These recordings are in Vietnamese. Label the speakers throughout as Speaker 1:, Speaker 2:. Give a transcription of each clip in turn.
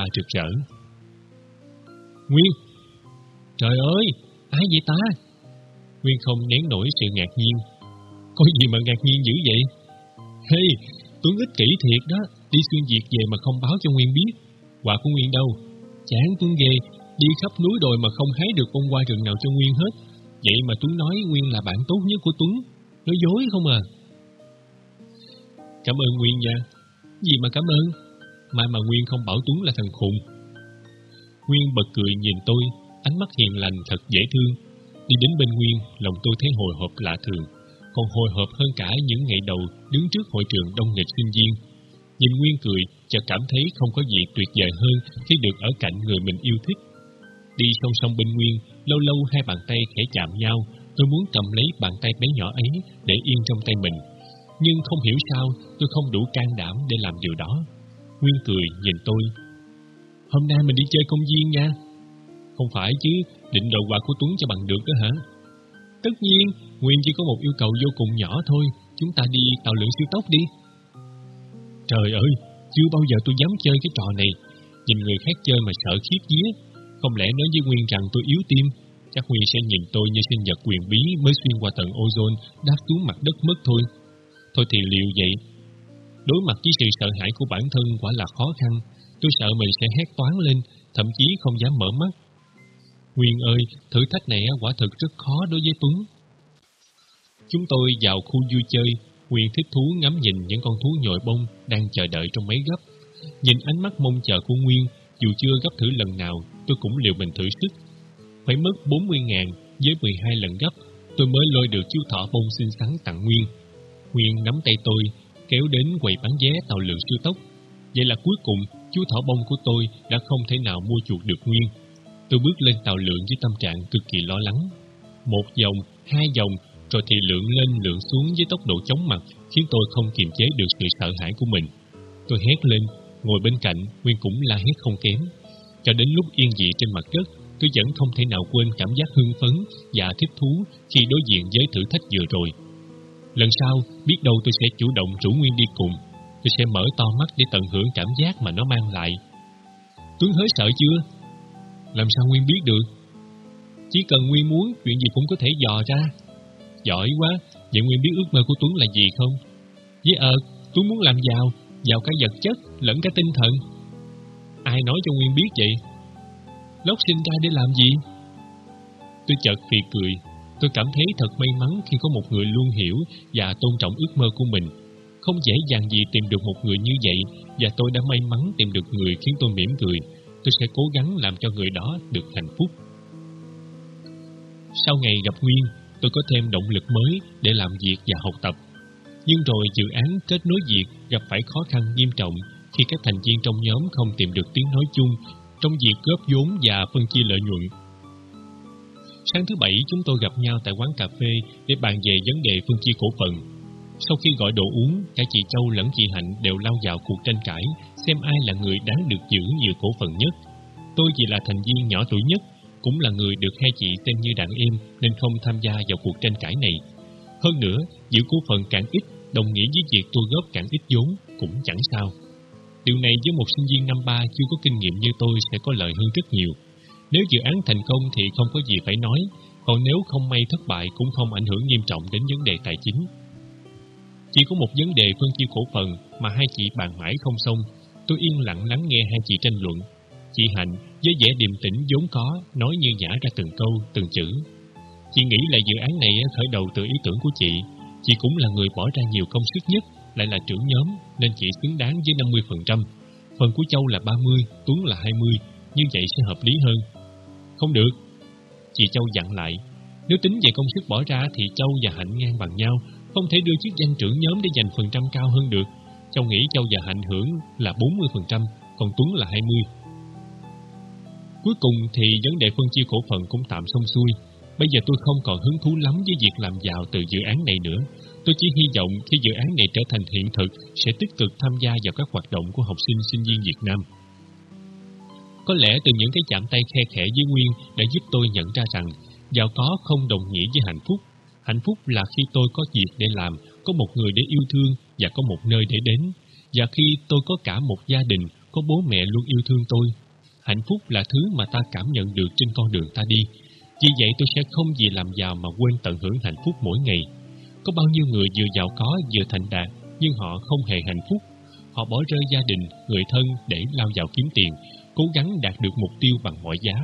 Speaker 1: la rực. Nguyên! Trời ơi! Ai vậy ta? Nguyên không nén nổi sự ngạc nhiên. Có gì mà ngạc nhiên dữ vậy? Hey! Tuấn ích kỷ thiệt đó, đi xuyên việt về mà không báo cho Nguyên biết. Quà của Nguyên đâu? Chán Tuấn ghê, đi khắp núi đồi mà không hái được con hoa rừng nào cho Nguyên hết. Vậy mà Tuấn nói Nguyên là bạn tốt nhất của Tuấn. Nói dối không à? Cảm ơn Nguyên nha. Gì mà cảm ơn? Mai mà Nguyên không bảo Tuấn là thằng khùng. Nguyên bật cười nhìn tôi, ánh mắt hiền lành thật dễ thương. Đi đến bên Nguyên, lòng tôi thấy hồi hộp lạ thường, còn hồi hộp hơn cả những ngày đầu đứng trước hội trường đông nghịch sinh viên. Nhìn Nguyên cười, chợt cảm thấy không có gì tuyệt vời hơn khi được ở cạnh người mình yêu thích. Đi song song bên Nguyên, lâu lâu hai bàn tay khẽ chạm nhau, tôi muốn cầm lấy bàn tay bé nhỏ ấy để yên trong tay mình. Nhưng không hiểu sao tôi không đủ can đảm để làm điều đó. Nguyên cười nhìn tôi. Hôm nay mình đi chơi công viên nha. Không phải chứ, định đầu quà của Tuấn cho bằng được đó hả? Tất nhiên, Nguyên chỉ có một yêu cầu vô cùng nhỏ thôi. Chúng ta đi tàu lượng siêu tốc đi. Trời ơi, chưa bao giờ tôi dám chơi cái trò này. Nhìn người khác chơi mà sợ khiếp vía. Không lẽ nói với Nguyên rằng tôi yếu tim? Chắc Nguyên sẽ nhìn tôi như sinh vật quyền bí mới xuyên qua tầng ozone đáp xuống mặt đất mất thôi. Thôi thì liệu vậy? Đối mặt với sự sợ hãi của bản thân quả là khó khăn. Tôi sợ mình sẽ hét toán lên, thậm chí không dám mở mắt. Nguyên ơi, thử thách này quả thực rất khó đối với Tuấn. Chúng tôi vào khu vui chơi, Nguyên thích thú ngắm nhìn những con thú nhồi bông đang chờ đợi trong máy gấp. Nhìn ánh mắt mong chờ của Nguyên, dù chưa gấp thử lần nào, tôi cũng liều mình thử sức. Phải mất 40 ngàn với 12 lần gấp, tôi mới lôi được chú thỏ bông xinh xắn tặng Nguyên. Nguyên nắm tay tôi, kéo đến quầy bán vé tàu lượn siêu tốc. Vậy là cuối cùng, chú thỏ bông của tôi đã không thể nào mua chuột được Nguyên. Tôi bước lên tàu lượn với tâm trạng cực kỳ lo lắng. Một vòng, hai vòng, rồi thì lượn lên lượn xuống với tốc độ chóng mặt khiến tôi không kiềm chế được sự sợ hãi của mình. Tôi hét lên, ngồi bên cạnh, Nguyên cũng la hét không kém. Cho đến lúc yên dị trên mặt đất, tôi vẫn không thể nào quên cảm giác hưng phấn và thích thú khi đối diện với thử thách vừa rồi. Lần sau, biết đâu tôi sẽ chủ động rủ Nguyên đi cùng. Tôi sẽ mở to mắt để tận hưởng cảm giác mà nó mang lại. Tuấn hới sợ chưa? Làm sao Nguyên biết được? Chỉ cần Nguyên muốn, chuyện gì cũng có thể dò ra. Giỏi quá, vậy Nguyên biết ước mơ của Tuấn là gì không? Với ờ, Tuấn muốn làm giàu, giàu cả vật chất lẫn cả tinh thần. Ai nói cho Nguyên biết vậy? Lóc sinh ra để làm gì? Tôi chợt phì cười, tôi cảm thấy thật may mắn khi có một người luôn hiểu và tôn trọng ước mơ của mình. Không dễ dàng gì tìm được một người như vậy và tôi đã may mắn tìm được người khiến tôi mỉm cười. Tôi sẽ cố gắng làm cho người đó được hạnh phúc. Sau ngày gặp Nguyên, tôi có thêm động lực mới để làm việc và học tập. Nhưng rồi dự án kết nối việc gặp phải khó khăn nghiêm trọng khi các thành viên trong nhóm không tìm được tiếng nói chung trong việc góp vốn và phân chia lợi nhuận. Sáng thứ bảy chúng tôi gặp nhau tại quán cà phê để bàn về vấn đề phân chia cổ phần. Sau khi gọi đồ uống, cả chị Châu lẫn chị Hạnh đều lao vào cuộc tranh cãi xem ai là người đáng được giữ nhiều cổ phần nhất. Tôi chỉ là thành viên nhỏ tuổi nhất, cũng là người được hai chị xem như đàn em nên không tham gia vào cuộc tranh cãi này. Hơn nữa, giữ cổ phần càng ít đồng nghĩa với việc tôi góp càng ít vốn cũng chẳng sao. Điều này với một sinh viên năm ba chưa có kinh nghiệm như tôi sẽ có lợi hơn rất nhiều. Nếu dự án thành công thì không có gì phải nói, còn nếu không may thất bại cũng không ảnh hưởng nghiêm trọng đến vấn đề tài chính. Chỉ có một vấn đề phân chia cổ phần mà hai chị bàn mãi không xong, tôi yên lặng lắng nghe hai chị tranh luận. Chị Hạnh với vẻ điềm tĩnh vốn có, nói như nhả ra từng câu, từng chữ. Chị nghĩ là dự án này khởi đầu từ ý tưởng của chị, chị cũng là người bỏ ra nhiều công sức nhất, lại là trưởng nhóm nên chị xứng đáng với 50%. Phần của Châu là 30, Tuấn là 20, như vậy sẽ hợp lý hơn. Không được. Chị Châu dặn lại, nếu tính về công sức bỏ ra thì Châu và Hạnh ngang bằng nhau, không thể đưa chức danh trưởng nhóm để giành phần trăm cao hơn được. Châu nghĩ Châu và Hạnh hưởng là 40%, còn Tuấn là 20. Cuối cùng thì vấn đề phân chia cổ phần cũng tạm xong xuôi. Bây giờ tôi không còn hứng thú lắm với việc làm giàu từ dự án này nữa. Tôi chỉ hy vọng khi dự án này trở thành hiện thực sẽ tích cực tham gia vào các hoạt động của học sinh sinh viên Việt Nam. Có lẽ từ những cái chạm tay khe khẽ với Nguyên đã giúp tôi nhận ra rằng giàu có không đồng nghĩa với hạnh phúc. Hạnh phúc là khi tôi có việc để làm, có một người để yêu thương và có một nơi để đến. Và khi tôi có cả một gia đình, có bố mẹ luôn yêu thương tôi. Hạnh phúc là thứ mà ta cảm nhận được trên con đường ta đi. Vì vậy tôi sẽ không vì làm giàu mà quên tận hưởng hạnh phúc mỗi ngày. Có bao nhiêu người vừa giàu có vừa thành đạt, nhưng họ không hề hạnh phúc. Họ bỏ rơi gia đình, người thân để lao vào kiếm tiền, cố gắng đạt được mục tiêu bằng mọi giá.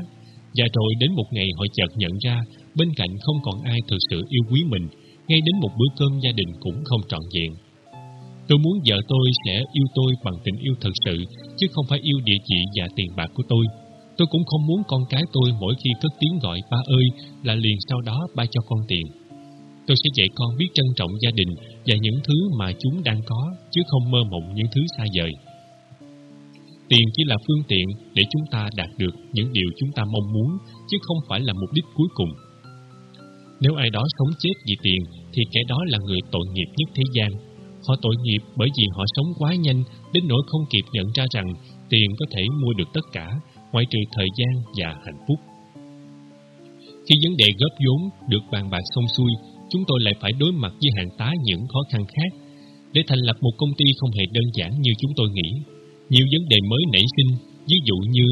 Speaker 1: Và rồi đến một ngày họ chợt nhận ra bên cạnh không còn ai thực sự yêu quý mình, ngay đến một bữa cơm gia đình cũng không trọn vẹn. Tôi muốn vợ tôi sẽ yêu tôi bằng tình yêu thật sự, chứ không phải yêu địa chỉ và tiền bạc của tôi. Tôi cũng không muốn con cái tôi mỗi khi cất tiếng gọi ba ơi là liền sau đó ba cho con tiền. Tôi sẽ dạy con biết trân trọng gia đình và những thứ mà chúng đang có, chứ không mơ mộng những thứ xa vời. Tiền chỉ là phương tiện để chúng ta đạt được những điều chúng ta mong muốn, chứ không phải là mục đích cuối cùng. Nếu ai đó sống chết vì tiền, thì kẻ đó là người tội nghiệp nhất thế gian. Họ tội nghiệp bởi vì họ sống quá nhanh, đến nỗi không kịp nhận ra rằng tiền có thể mua được tất cả, ngoại trừ thời gian và hạnh phúc. Khi vấn đề góp vốn được bàn bạc xong xuôi, chúng tôi lại phải đối mặt với hàng tá những khó khăn khác. Để thành lập một công ty không hề đơn giản như chúng tôi nghĩ. Nhiều vấn đề mới nảy sinh, ví dụ như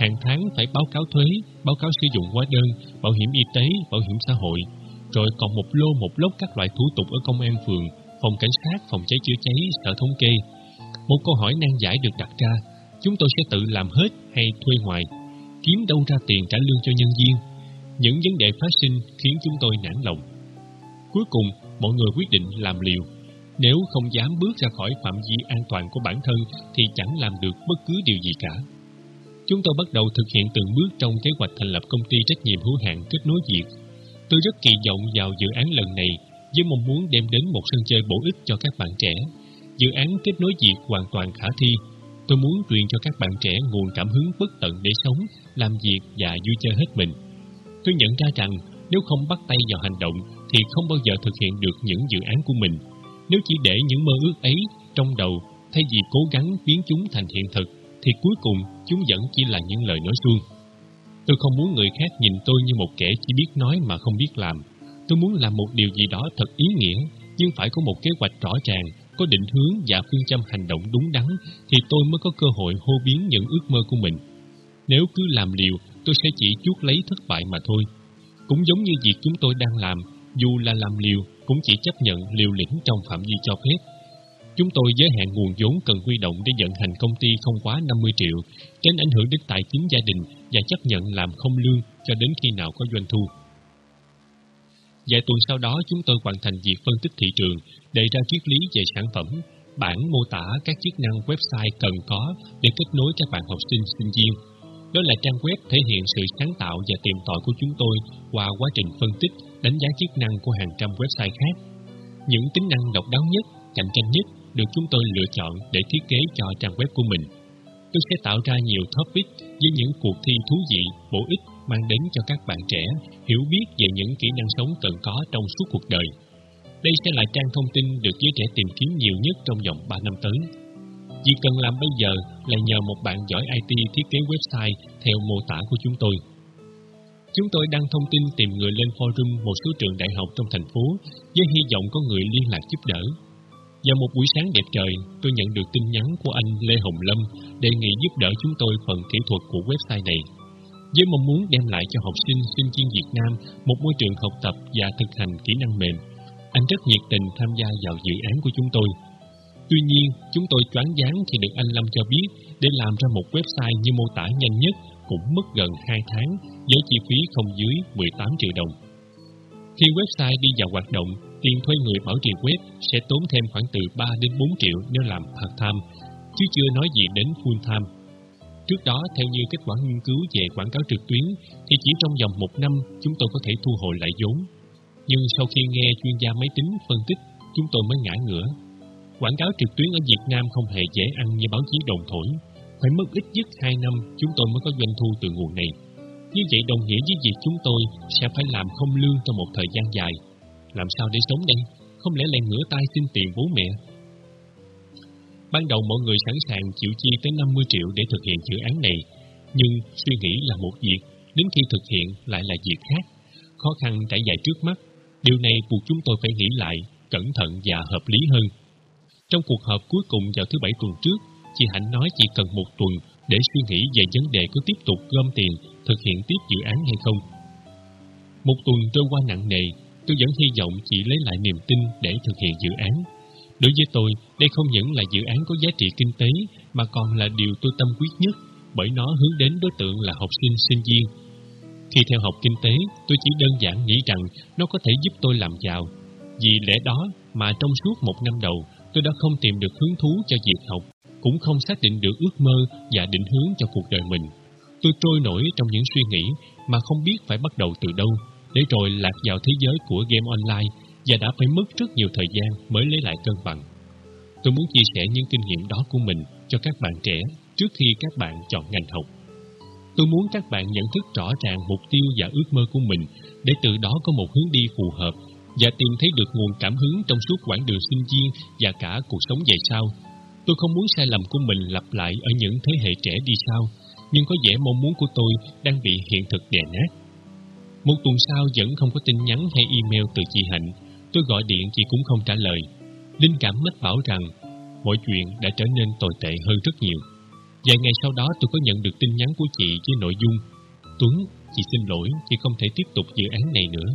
Speaker 1: hàng tháng phải báo cáo thuế, báo cáo sử dụng hóa đơn, bảo hiểm y tế, bảo hiểm xã hội, rồi còn một lô một lốc các loại thủ tục ở công an phường, phòng cảnh sát, phòng cháy chữa cháy, sở thống kê. Một câu hỏi nan giải được đặt ra, chúng tôi sẽ tự làm hết hay thuê ngoài, kiếm đâu ra tiền trả lương cho nhân viên. Những vấn đề phát sinh khiến chúng tôi nản lòng. Cuối cùng, mọi người quyết định làm liều. Nếu không dám bước ra khỏi phạm vi an toàn của bản thân thì chẳng làm được bất cứ điều gì cả. Chúng tôi bắt đầu thực hiện từng bước trong kế hoạch thành lập công ty trách nhiệm hữu hạn kết nối Việt. Tôi rất kỳ vọng vào dự án lần này với mong muốn đem đến một sân chơi bổ ích cho các bạn trẻ. Dự án kết nối Việt hoàn toàn khả thi. Tôi muốn truyền cho các bạn trẻ nguồn cảm hứng bất tận để sống, làm việc và vui chơi hết mình. Tôi nhận ra rằng nếu không bắt tay vào hành động thì không bao giờ thực hiện được những dự án của mình. Nếu chỉ để những mơ ước ấy trong đầu thay vì cố gắng biến chúng thành hiện thực thì cuối cùng chúng vẫn chỉ là những lời nói suông. Tôi không muốn người khác nhìn tôi như một kẻ chỉ biết nói mà không biết làm. Tôi muốn làm một điều gì đó thật ý nghĩa, nhưng phải có một kế hoạch rõ ràng, có định hướng và phương châm hành động đúng đắn, thì tôi mới có cơ hội hô biến những ước mơ của mình. Nếu cứ làm liều, tôi sẽ chỉ chuốc lấy thất bại mà thôi. Cũng giống như việc chúng tôi đang làm, dù là làm liều, cũng chỉ chấp nhận liều lĩnh trong phạm vi cho phép. Chúng tôi giới hạn nguồn vốn cần huy động để vận hành công ty không quá 50 triệu, tránh ảnh hưởng đến tài chính gia đình và chấp nhận làm không lương cho đến khi nào có doanh thu. Vài tuần sau đó chúng tôi hoàn thành việc phân tích thị trường, đề ra triết lý về sản phẩm, bản mô tả các chức năng website cần có để kết nối các bạn học sinh, sinh viên. Đó là trang web thể hiện sự sáng tạo và tiềm tòi của chúng tôi qua quá trình phân tích, đánh giá chức năng của hàng trăm website khác. Những tính năng độc đáo nhất, cạnh tranh nhất được chúng tôi lựa chọn để thiết kế cho trang web của mình. Tôi sẽ tạo ra nhiều topic với những cuộc thi thú vị, bổ ích mang đến cho các bạn trẻ hiểu biết về những kỹ năng sống cần có trong suốt cuộc đời. Đây sẽ là trang thông tin được giới trẻ tìm kiếm nhiều nhất trong vòng 3 năm tới. Chỉ cần làm bây giờ là nhờ một bạn giỏi IT thiết kế website theo mô tả của chúng tôi. Chúng tôi đăng thông tin tìm người lên forum một số trường đại học trong thành phố với hy vọng có người liên lạc giúp đỡ. Vào một buổi sáng đẹp trời, tôi nhận được tin nhắn của anh Lê Hồng Lâm đề nghị giúp đỡ chúng tôi phần kỹ thuật của website này. Với mong muốn đem lại cho học sinh, sinh viên Việt Nam một môi trường học tập và thực hành kỹ năng mềm, anh rất nhiệt tình tham gia vào dự án của chúng tôi. Tuy nhiên, chúng tôi choáng váng khi được anh Lâm cho biết để làm ra một website như mô tả nhanh nhất cũng mất gần 2 tháng với chi phí không dưới 18 triệu đồng. Khi website đi vào hoạt động, tiền thuê người bảo trì web sẽ tốn thêm khoảng từ 3 đến 4 triệu nếu làm part-time, chứ chưa nói gì đến full-time. Trước đó, theo như kết quả nghiên cứu về quảng cáo trực tuyến, thì chỉ trong vòng một năm chúng tôi có thể thu hồi lại vốn. Nhưng sau khi nghe chuyên gia máy tính phân tích, chúng tôi mới ngã ngửa. Quảng cáo trực tuyến ở Việt Nam không hề dễ ăn như báo chí đồn thổi. Phải mất ít nhất 2 năm chúng tôi mới có doanh thu từ nguồn này. Như vậy đồng nghĩa với việc chúng tôi sẽ phải làm không lương trong một thời gian dài. Làm sao để sống đây? Không lẽ lại ngửa tay xin tiền bố mẹ? Ban đầu mọi người sẵn sàng chịu chi tới 50 triệu để thực hiện dự án này, nhưng suy nghĩ là một việc, đến khi thực hiện lại là việc khác. Khó khăn trải dài trước mắt, điều này buộc chúng tôi phải nghĩ lại, cẩn thận và hợp lý hơn. Trong cuộc họp cuối cùng vào thứ bảy tuần trước, chị Hạnh nói chỉ cần một tuần để suy nghĩ về vấn đề có tiếp tục gom tiền thực hiện tiếp dự án hay không. Một tuần trôi qua nặng nề, tôi vẫn hy vọng chị lấy lại niềm tin để thực hiện dự án. Đối với tôi, đây không những là dự án có giá trị kinh tế mà còn là điều tôi tâm quyết nhất bởi nó hướng đến đối tượng là học sinh, sinh viên. Khi theo học kinh tế, tôi chỉ đơn giản nghĩ rằng nó có thể giúp tôi làm giàu. Vì lẽ đó mà trong suốt một năm đầu, tôi đã không tìm được hứng thú cho việc học, cũng không xác định được ước mơ và định hướng cho cuộc đời mình. Tôi trôi nổi trong những suy nghĩ mà không biết phải bắt đầu từ đâu, để rồi lạc vào thế giới của game online và đã phải mất rất nhiều thời gian mới lấy lại cân bằng. Tôi muốn chia sẻ những kinh nghiệm đó của mình cho các bạn trẻ trước khi các bạn chọn ngành học. Tôi muốn các bạn nhận thức rõ ràng mục tiêu và ước mơ của mình để từ đó có một hướng đi phù hợp và tìm thấy được nguồn cảm hứng trong suốt quãng đường sinh viên và cả cuộc sống về sau. Tôi không muốn sai lầm của mình lặp lại ở những thế hệ trẻ đi sau, nhưng có vẻ mong muốn của tôi đang bị hiện thực đè nát. Một tuần sau vẫn không có tin nhắn hay email từ chị Hạnh, tôi gọi điện chị cũng không trả lời. Linh cảm mách bảo rằng mọi chuyện đã trở nên tồi tệ hơn rất nhiều. Vài ngày sau đó tôi có nhận được tin nhắn của chị với nội dung Tuấn, chị xin lỗi, chị không thể tiếp tục dự án này nữa.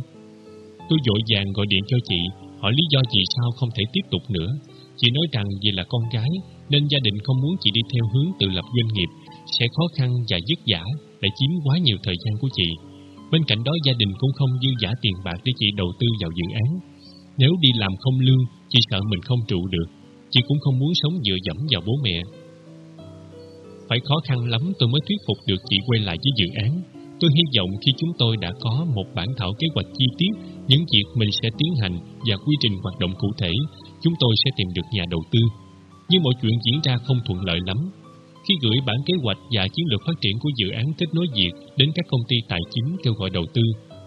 Speaker 1: Tôi dội vàng gọi điện cho chị, hỏi lý do gì sao không thể tiếp tục nữa. Chị nói rằng vì là con gái nên gia đình không muốn chị đi theo hướng tự lập doanh nghiệp sẽ khó khăn và dứt giả để chiếm quá nhiều thời gian của chị. Bên cạnh đó gia đình cũng không dư giả tiền bạc để chị đầu tư vào dự án. Nếu đi làm không lương, chị sợ mình không trụ được. Chị cũng không muốn sống dựa dẫm vào bố mẹ. Phải khó khăn lắm tôi mới thuyết phục được chị quay lại với dự án. Tôi hy vọng khi chúng tôi đã có một bản thảo kế hoạch chi tiết những việc mình sẽ tiến hành và quy trình hoạt động cụ thể, chúng tôi sẽ tìm được nhà đầu tư. Nhưng mọi chuyện diễn ra không thuận lợi lắm. Khi gửi bản kế hoạch và chiến lược phát triển của dự án kết nối việt đến các công ty tài chính kêu gọi đầu tư,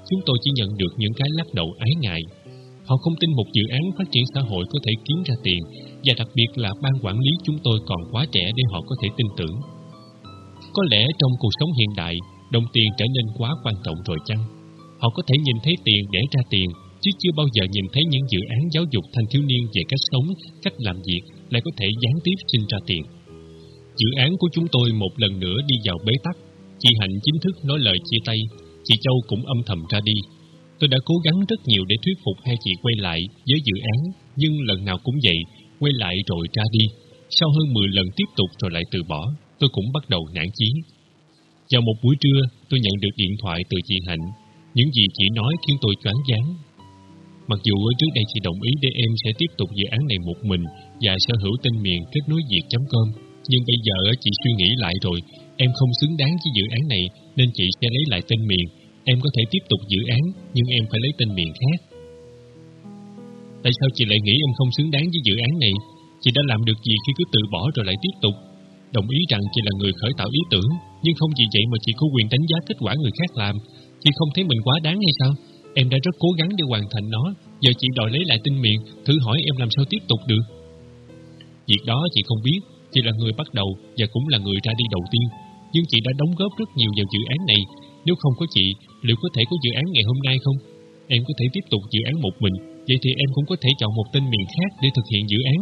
Speaker 1: chúng tôi chỉ nhận được những cái lắc đầu ái ngại. Họ không tin một dự án phát triển xã hội có thể kiếm ra tiền và đặc biệt là ban quản lý chúng tôi còn quá trẻ để họ có thể tin tưởng. Có lẽ trong cuộc sống hiện đại, đồng tiền trở nên quá quan trọng rồi chăng? Họ có thể nhìn thấy tiền để ra tiền, chứ chưa bao giờ nhìn thấy những dự án giáo dục thanh thiếu niên về cách sống, cách làm việc lại có thể gián tiếp sinh ra tiền. Dự án của chúng tôi một lần nữa đi vào bế tắc. Chị Hạnh chính thức nói lời chia tay, chị Châu cũng âm thầm ra đi. Tôi đã cố gắng rất nhiều để thuyết phục hai chị quay lại với dự án, nhưng lần nào cũng vậy, quay lại rồi ra đi. Sau hơn 10 lần tiếp tục rồi lại từ bỏ, tôi cũng bắt đầu nản chí. Vào một buổi trưa, tôi nhận được điện thoại từ chị Hạnh. Những gì chị nói khiến tôi choáng váng. Mặc dù ở trước đây chị đồng ý để em sẽ tiếp tục dự án này một mình và sở hữu tên miền kết nối việt.com, nhưng bây giờ chị suy nghĩ lại rồi, em không xứng đáng với dự án này nên chị sẽ lấy lại tên miền. Em có thể tiếp tục dự án, nhưng em phải lấy tên miền khác. Tại sao chị lại nghĩ em không xứng đáng với dự án này? Chị đã làm được gì khi cứ từ bỏ rồi lại tiếp tục? Đồng ý rằng chị là người khởi tạo ý tưởng, nhưng không vì vậy mà chị có quyền đánh giá kết quả người khác làm. Chị không thấy mình quá đáng hay sao? Em đã rất cố gắng để hoàn thành nó, giờ chị đòi lấy lại tinh miệng, thử hỏi em làm sao tiếp tục được. Việc đó chị không biết, chị là người bắt đầu và cũng là người ra đi đầu tiên, nhưng chị đã đóng góp rất nhiều vào dự án này. Nếu không có chị, liệu có thể có dự án ngày hôm nay không? Em có thể tiếp tục dự án một mình, vậy thì em cũng có thể chọn một tên miệng khác để thực hiện dự án.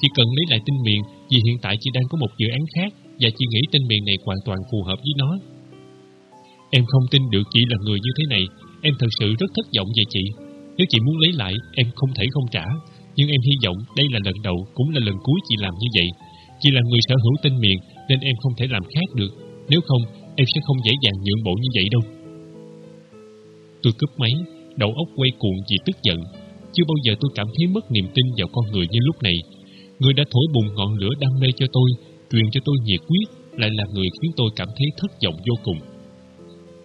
Speaker 1: Chỉ cần lấy lại tên miệng, vì hiện tại chị đang có một dự án khác và chị nghĩ tên miệng này hoàn toàn phù hợp với nó. Em không tin được chị là người như thế này, em thật sự rất thất vọng về chị. Nếu chị muốn lấy lại, em không thể không trả, nhưng em hy vọng đây là lần đầu cũng là lần cuối chị làm như vậy. Chị là người sở hữu tên miền nên em không thể làm khác được, nếu không em sẽ không dễ dàng nhượng bộ như vậy đâu. Tôi cướp máy, đầu óc quay cuồng vì tức giận. Chưa bao giờ tôi cảm thấy mất niềm tin vào con người như lúc này. Người đã thổi bùng ngọn lửa đam mê cho tôi, truyền cho tôi nhiệt quyết, lại là người khiến tôi cảm thấy thất vọng vô cùng.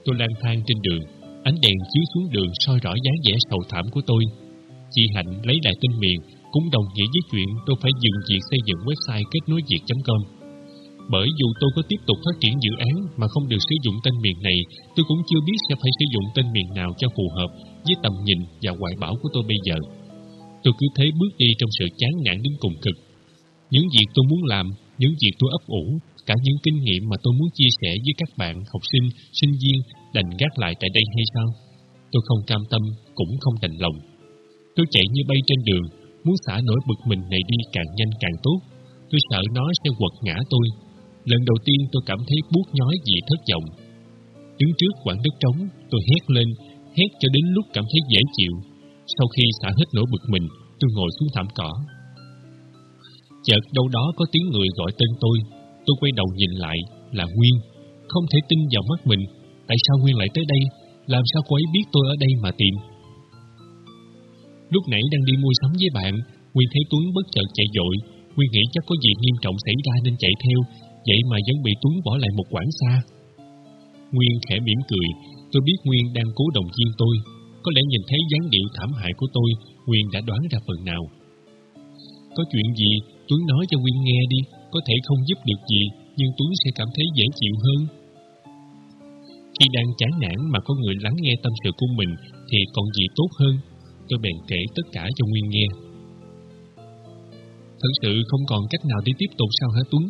Speaker 1: Tôi lang thang trên đường, ánh đèn chiếu xuống đường soi rõ dáng vẻ sầu thảm của tôi. Chị Hạnh lấy lại tên miền, cũng đồng nghĩa với chuyện tôi phải dừng việc xây dựng website kết nối việc.com. Bởi dù tôi có tiếp tục phát triển dự án mà không được sử dụng tên miền này, tôi cũng chưa biết sẽ phải sử dụng tên miền nào cho phù hợp với tầm nhìn và hoài bão của tôi bây giờ. Tôi cứ thế bước đi trong sự chán nản đến cùng cực. Những việc tôi muốn làm, những việc tôi ấp ủ, cả những kinh nghiệm mà tôi muốn chia sẻ với các bạn, học sinh, sinh viên đành gác lại tại đây hay sao? Tôi không cam tâm, cũng không đành lòng. Tôi chạy như bay trên đường, muốn xả nỗi bực mình này đi càng nhanh càng tốt. tôi sợ nó sẽ quật ngã tôi. Lần đầu tiên tôi cảm thấy buốt nhói vì thất vọng. Đứng trước quảng đất trống, tôi hét lên, hét cho đến lúc cảm thấy dễ chịu. Sau khi xả hết nỗi bực mình, tôi ngồi xuống thảm cỏ. Chợt đâu đó có tiếng người gọi tên tôi. Tôi quay đầu nhìn lại, là Nguyên. Không thể tin vào mắt mình, tại sao Nguyên lại tới đây? Làm sao cô ấy biết tôi ở đây mà tìm? Lúc nãy đang đi mua sắm với bạn, Nguyên thấy Tuấn bất chợt chạy dội. Nguyên nghĩ chắc có gì nghiêm trọng xảy ra nên chạy theo, vậy mà vẫn bị Tuấn bỏ lại một quãng xa. Nguyên khẽ mỉm cười, tôi biết Nguyên đang cố đồng viên tôi. Có lẽ nhìn thấy dáng điệu thảm hại của tôi, Nguyên đã đoán ra phần nào. Có chuyện gì, Tuấn nói cho Nguyên nghe đi, có thể không giúp được gì, nhưng Tuấn sẽ cảm thấy dễ chịu hơn. Khi đang chán nản mà có người lắng nghe tâm sự của mình thì còn gì tốt hơn. Tôi bèn kể tất cả cho Nguyên nghe. Thật sự không còn cách nào để tiếp tục sao hả Tuấn?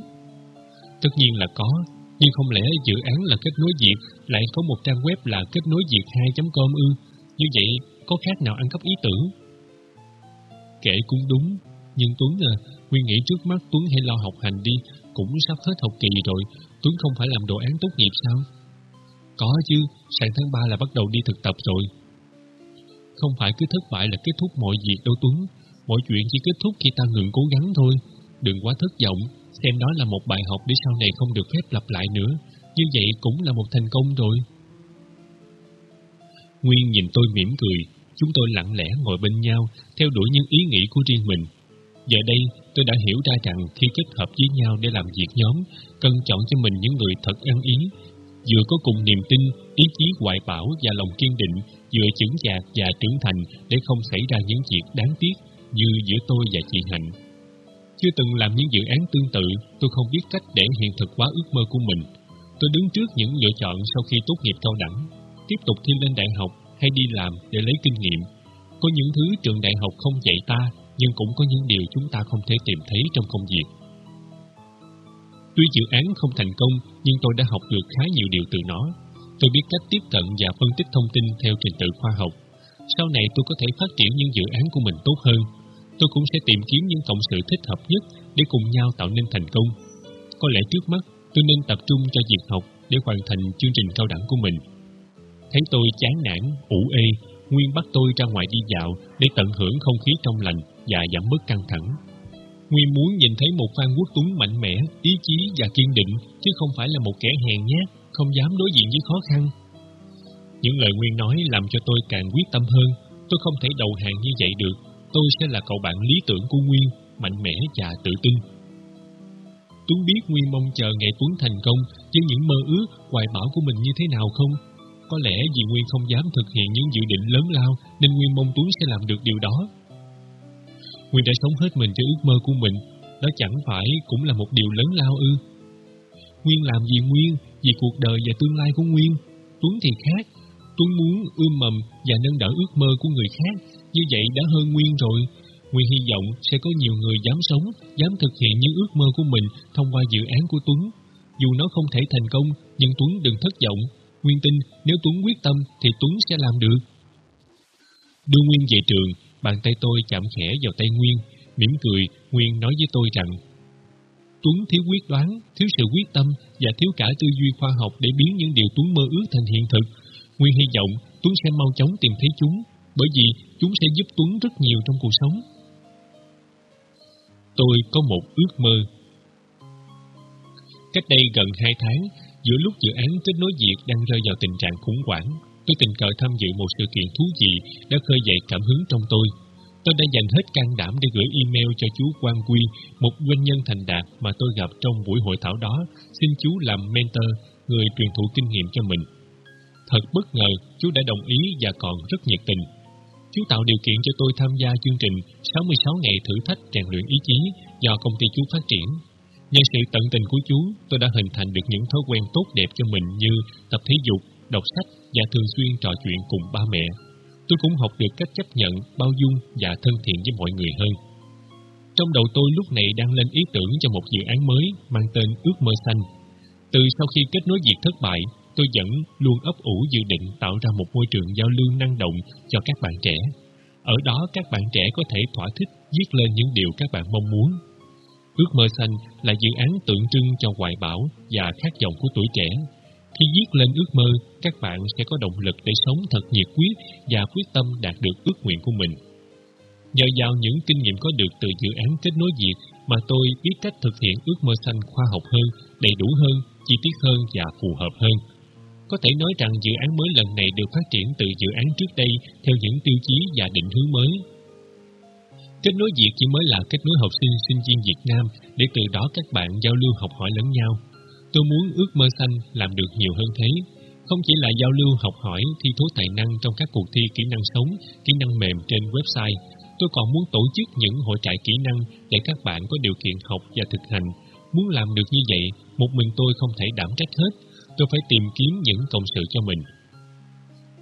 Speaker 1: Tất nhiên là có, nhưng không lẽ dự án là kết nối Việt lại có một trang web là kết nối Việt2.com ư? Như vậy có khác nào ăn cắp ý tưởng? Kể cũng đúng, nhưng Tuấn à, Nguyên nghĩ trước mắt Tuấn hay lo học hành đi, cũng sắp hết học kỳ rồi, Tuấn không phải làm đồ án tốt nghiệp sao? Có chứ, sang tháng 3 là bắt đầu đi thực tập rồi. Không phải cứ thất bại là kết thúc mọi việc đâu Tuấn, mọi chuyện chỉ kết thúc khi ta ngừng cố gắng thôi. Đừng quá thất vọng, xem đó là một bài học để sau này không được phép lặp lại nữa. Như vậy cũng là một thành công rồi. Nguyên nhìn tôi mỉm cười, chúng tôi lặng lẽ ngồi bên nhau, theo đuổi những ý nghĩ của riêng mình. Giờ đây, tôi đã hiểu ra rằng khi kết hợp với nhau để làm việc nhóm, cần chọn cho mình những người thật ăn ý, vừa có cùng niềm tin, ý chí hoài bảo và lòng kiên định, vừa chững chạc và trưởng thành để không xảy ra những việc đáng tiếc như giữa tôi và chị Hạnh. Chưa từng làm những dự án tương tự, tôi không biết cách để hiện thực hóa ước mơ của mình. Tôi đứng trước những lựa chọn sau khi tốt nghiệp cao đẳng, tiếp tục thi lên đại học hay đi làm để lấy kinh nghiệm. Có những thứ trường đại học không dạy ta, nhưng cũng có những điều chúng ta không thể tìm thấy trong công việc. Tuy dự án không thành công, nhưng tôi đã học được khá nhiều điều từ nó. Tôi biết cách tiếp cận và phân tích thông tin theo trình tự khoa học. Sau này tôi có thể phát triển những dự án của mình tốt hơn. Tôi cũng sẽ tìm kiếm những cộng sự thích hợp nhất để cùng nhau tạo nên thành công. Có lẽ trước mắt, tôi nên tập trung cho việc học để hoàn thành chương trình cao đẳng của mình. Thấy tôi chán nản, ủ ê, Nguyên bắt tôi ra ngoài đi dạo để tận hưởng không khí trong lành và giảm bớt căng thẳng. Nguyên muốn nhìn thấy một Phan Quốc Tuấn mạnh mẽ, ý chí và kiên định, chứ không phải là một kẻ hèn nhát, không dám đối diện với khó khăn. Những lời Nguyên nói làm cho tôi càng quyết tâm hơn. Tôi không thể đầu hàng như vậy được. Tôi sẽ là cậu bạn lý tưởng của Nguyên, mạnh mẽ và tự tin. Tuấn biết Nguyên mong chờ ngày Tuấn thành công, với những mơ ước, hoài bão của mình như thế nào không? Có lẽ vì Nguyên không dám thực hiện những dự định lớn lao, nên Nguyên mong Tuấn sẽ làm được điều đó. Nguyên đã sống hết mình cho ước mơ của mình, đó chẳng phải cũng là một điều lớn lao ư. Nguyên làm gì Nguyên, vì cuộc đời và tương lai của Nguyên. Tuấn thì khác, Tuấn muốn ươm mầm và nâng đỡ ước mơ của người khác, như vậy đã hơn Nguyên rồi. Nguyên hy vọng sẽ có nhiều người dám sống, dám thực hiện những ước mơ của mình thông qua dự án của Tuấn. Dù nó không thể thành công, nhưng Tuấn đừng thất vọng. Nguyên tin nếu Tuấn quyết tâm thì Tuấn sẽ làm được. Đưa Nguyên về trường, Bàn tay tôi chạm khẽ vào tay Nguyên, mỉm cười, Nguyên nói với tôi rằng Tuấn thiếu quyết đoán, thiếu sự quyết tâm và thiếu cả tư duy khoa học để biến những điều Tuấn mơ ước thành hiện thực. Nguyên hy vọng Tuấn sẽ mau chóng tìm thấy chúng, bởi vì chúng sẽ giúp Tuấn rất nhiều trong cuộc sống. Tôi có một ước mơ. Cách đây gần hai tháng, giữa lúc dự án kết nối Việt đang rơi vào tình trạng khủng hoảng, Tôi tình cờ tham dự một sự kiện thú vị đã khơi dậy cảm hứng trong tôi. Tôi đã dành hết can đảm để gửi email cho chú Quang Quy, một doanh nhân thành đạt mà tôi gặp trong buổi hội thảo đó, xin chú làm mentor, người truyền thụ kinh nghiệm cho mình. Thật bất ngờ, chú đã đồng ý và còn rất nhiệt tình. Chú tạo điều kiện cho tôi tham gia chương trình 66 ngày thử thách rèn luyện ý chí do công ty chú phát triển. Nhờ sự tận tình của chú, tôi đã hình thành được những thói quen tốt đẹp cho mình như tập thể dục, đọc sách và thường xuyên trò chuyện cùng ba mẹ. Tôi cũng học được cách chấp nhận, bao dung và thân thiện với mọi người hơn. Trong đầu tôi lúc này đang lên ý tưởng cho một dự án mới mang tên Ước mơ xanh. Từ sau khi kết nối việc thất bại, tôi vẫn luôn ấp ủ dự định tạo ra một môi trường giao lưu năng động cho các bạn trẻ. Ở đó các bạn trẻ có thể thỏa thích viết lên những điều các bạn mong muốn. Ước mơ xanh là dự án tượng trưng cho hoài bão và khát vọng của tuổi trẻ. Khi viết lên ước mơ, các bạn sẽ có động lực để sống thật nhiệt quyết và quyết tâm đạt được ước nguyện của mình. Nhờ vào những kinh nghiệm có được từ dự án kết nối Việt mà tôi biết cách thực hiện ước mơ xanh khoa học hơn, đầy đủ hơn, chi tiết hơn và phù hợp hơn. Có thể nói rằng dự án mới lần này được phát triển từ dự án trước đây theo những tiêu chí và định hướng mới. Kết nối Việt chỉ mới là kết nối học sinh, sinh viên Việt Nam để từ đó các bạn giao lưu học hỏi lẫn nhau. Tôi muốn ước mơ xanh làm được nhiều hơn thế. Không chỉ là giao lưu học hỏi, thi thố tài năng trong các cuộc thi kỹ năng sống, kỹ năng mềm trên website, tôi còn muốn tổ chức những hội trại kỹ năng để các bạn có điều kiện học và thực hành. Muốn làm được như vậy, một mình tôi không thể đảm trách hết. Tôi phải tìm kiếm những cộng sự cho mình.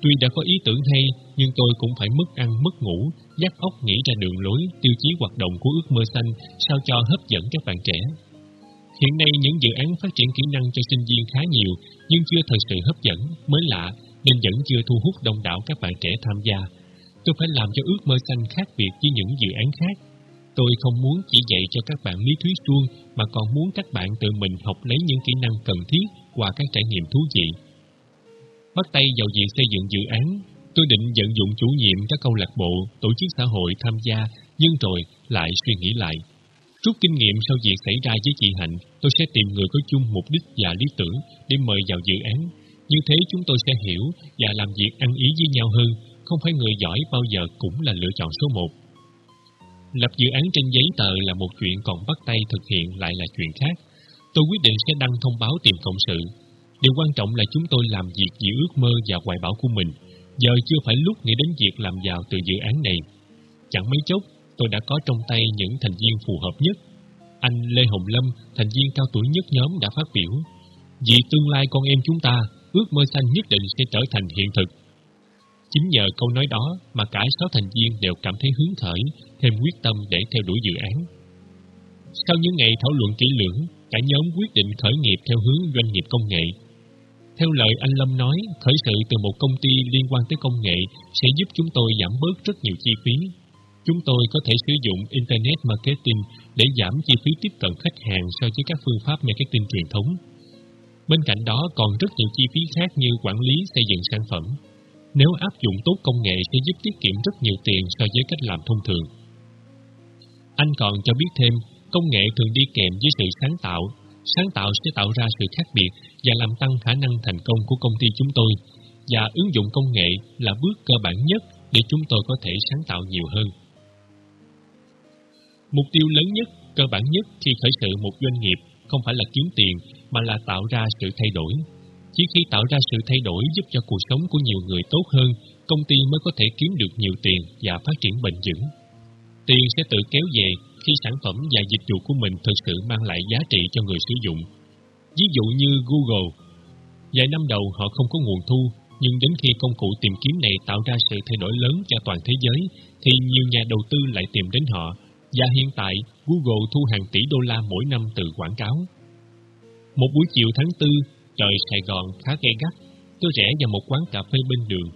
Speaker 1: Tuy đã có ý tưởng hay, nhưng tôi cũng phải mất ăn mất ngủ, dắt óc nghĩ ra đường lối, tiêu chí hoạt động của ước mơ xanh sao cho hấp dẫn các bạn trẻ. Hiện nay những dự án phát triển kỹ năng cho sinh viên khá nhiều, nhưng chưa thật sự hấp dẫn, mới lạ, nên vẫn chưa thu hút đông đảo các bạn trẻ tham gia. Tôi phải làm cho ước mơ xanh khác biệt với những dự án khác. Tôi không muốn chỉ dạy cho các bạn lý thuyết suông, mà còn muốn các bạn tự mình học lấy những kỹ năng cần thiết qua các trải nghiệm thú vị. Bắt tay vào việc xây dựng dự án, tôi định vận dụng chủ nhiệm các câu lạc bộ, tổ chức xã hội tham gia, nhưng rồi lại suy nghĩ lại. Rút kinh nghiệm sau việc xảy ra với chị Hạnh, tôi sẽ tìm người có chung mục đích và lý tưởng để mời vào dự án. Như thế chúng tôi sẽ hiểu và làm việc ăn ý với nhau hơn, không phải người giỏi bao giờ cũng là lựa chọn số một. Lập dự án trên giấy tờ là một chuyện còn bắt tay thực hiện lại là chuyện khác. Tôi quyết định sẽ đăng thông báo tìm cộng sự. Điều quan trọng là chúng tôi làm việc vì ước mơ và hoài bão của mình. Giờ chưa phải lúc nghĩ đến việc làm giàu từ dự án này. Chẳng mấy chốc, tôi đã có trong tay những thành viên phù hợp nhất. Anh Lê Hồng Lâm, thành viên cao tuổi nhất nhóm đã phát biểu. Vì tương lai con em chúng ta, ước mơ xanh nhất định sẽ trở thành hiện thực. Chính nhờ câu nói đó mà cả sáu thành viên đều cảm thấy hứng khởi, thêm quyết tâm để theo đuổi dự án. Sau những ngày thảo luận kỹ lưỡng, cả nhóm quyết định khởi nghiệp theo hướng doanh nghiệp công nghệ. Theo lời anh Lâm nói, khởi sự từ một công ty liên quan tới công nghệ sẽ giúp chúng tôi giảm bớt rất nhiều chi phí. Chúng tôi có thể sử dụng Internet Marketing để giảm chi phí tiếp cận khách hàng so với các phương pháp marketing truyền thống. Bên cạnh đó còn rất nhiều chi phí khác như quản lý xây dựng sản phẩm, nếu áp dụng tốt công nghệ sẽ giúp tiết kiệm rất nhiều tiền so với cách làm thông thường. Anh còn cho biết thêm, công nghệ thường đi kèm với sự sáng tạo. Sáng tạo sẽ tạo ra sự khác biệt và làm tăng khả năng thành công của công ty chúng tôi. Và ứng dụng công nghệ là bước cơ bản nhất để chúng tôi có thể sáng tạo nhiều hơn. Mục tiêu lớn nhất, cơ bản nhất khi khởi sự một doanh nghiệp không phải là kiếm tiền mà là tạo ra sự thay đổi. Chỉ khi tạo ra sự thay đổi giúp cho cuộc sống của nhiều người tốt hơn, công ty mới có thể kiếm được nhiều tiền và phát triển bền vững. Tiền sẽ tự kéo về khi sản phẩm và dịch vụ của mình thực sự mang lại giá trị cho người sử dụng. Ví dụ như Google. Vài năm đầu họ không có nguồn thu, nhưng đến khi công cụ tìm kiếm này tạo ra sự thay đổi lớn cho toàn thế giới, thì nhiều nhà đầu tư lại tìm đến họ, và hiện tại Google thu hàng tỷ đô la mỗi năm từ quảng cáo. Một buổi chiều tháng 4, Trời Sài Gòn khá gay gắt, tôi rẽ vào một quán cà phê bên đường.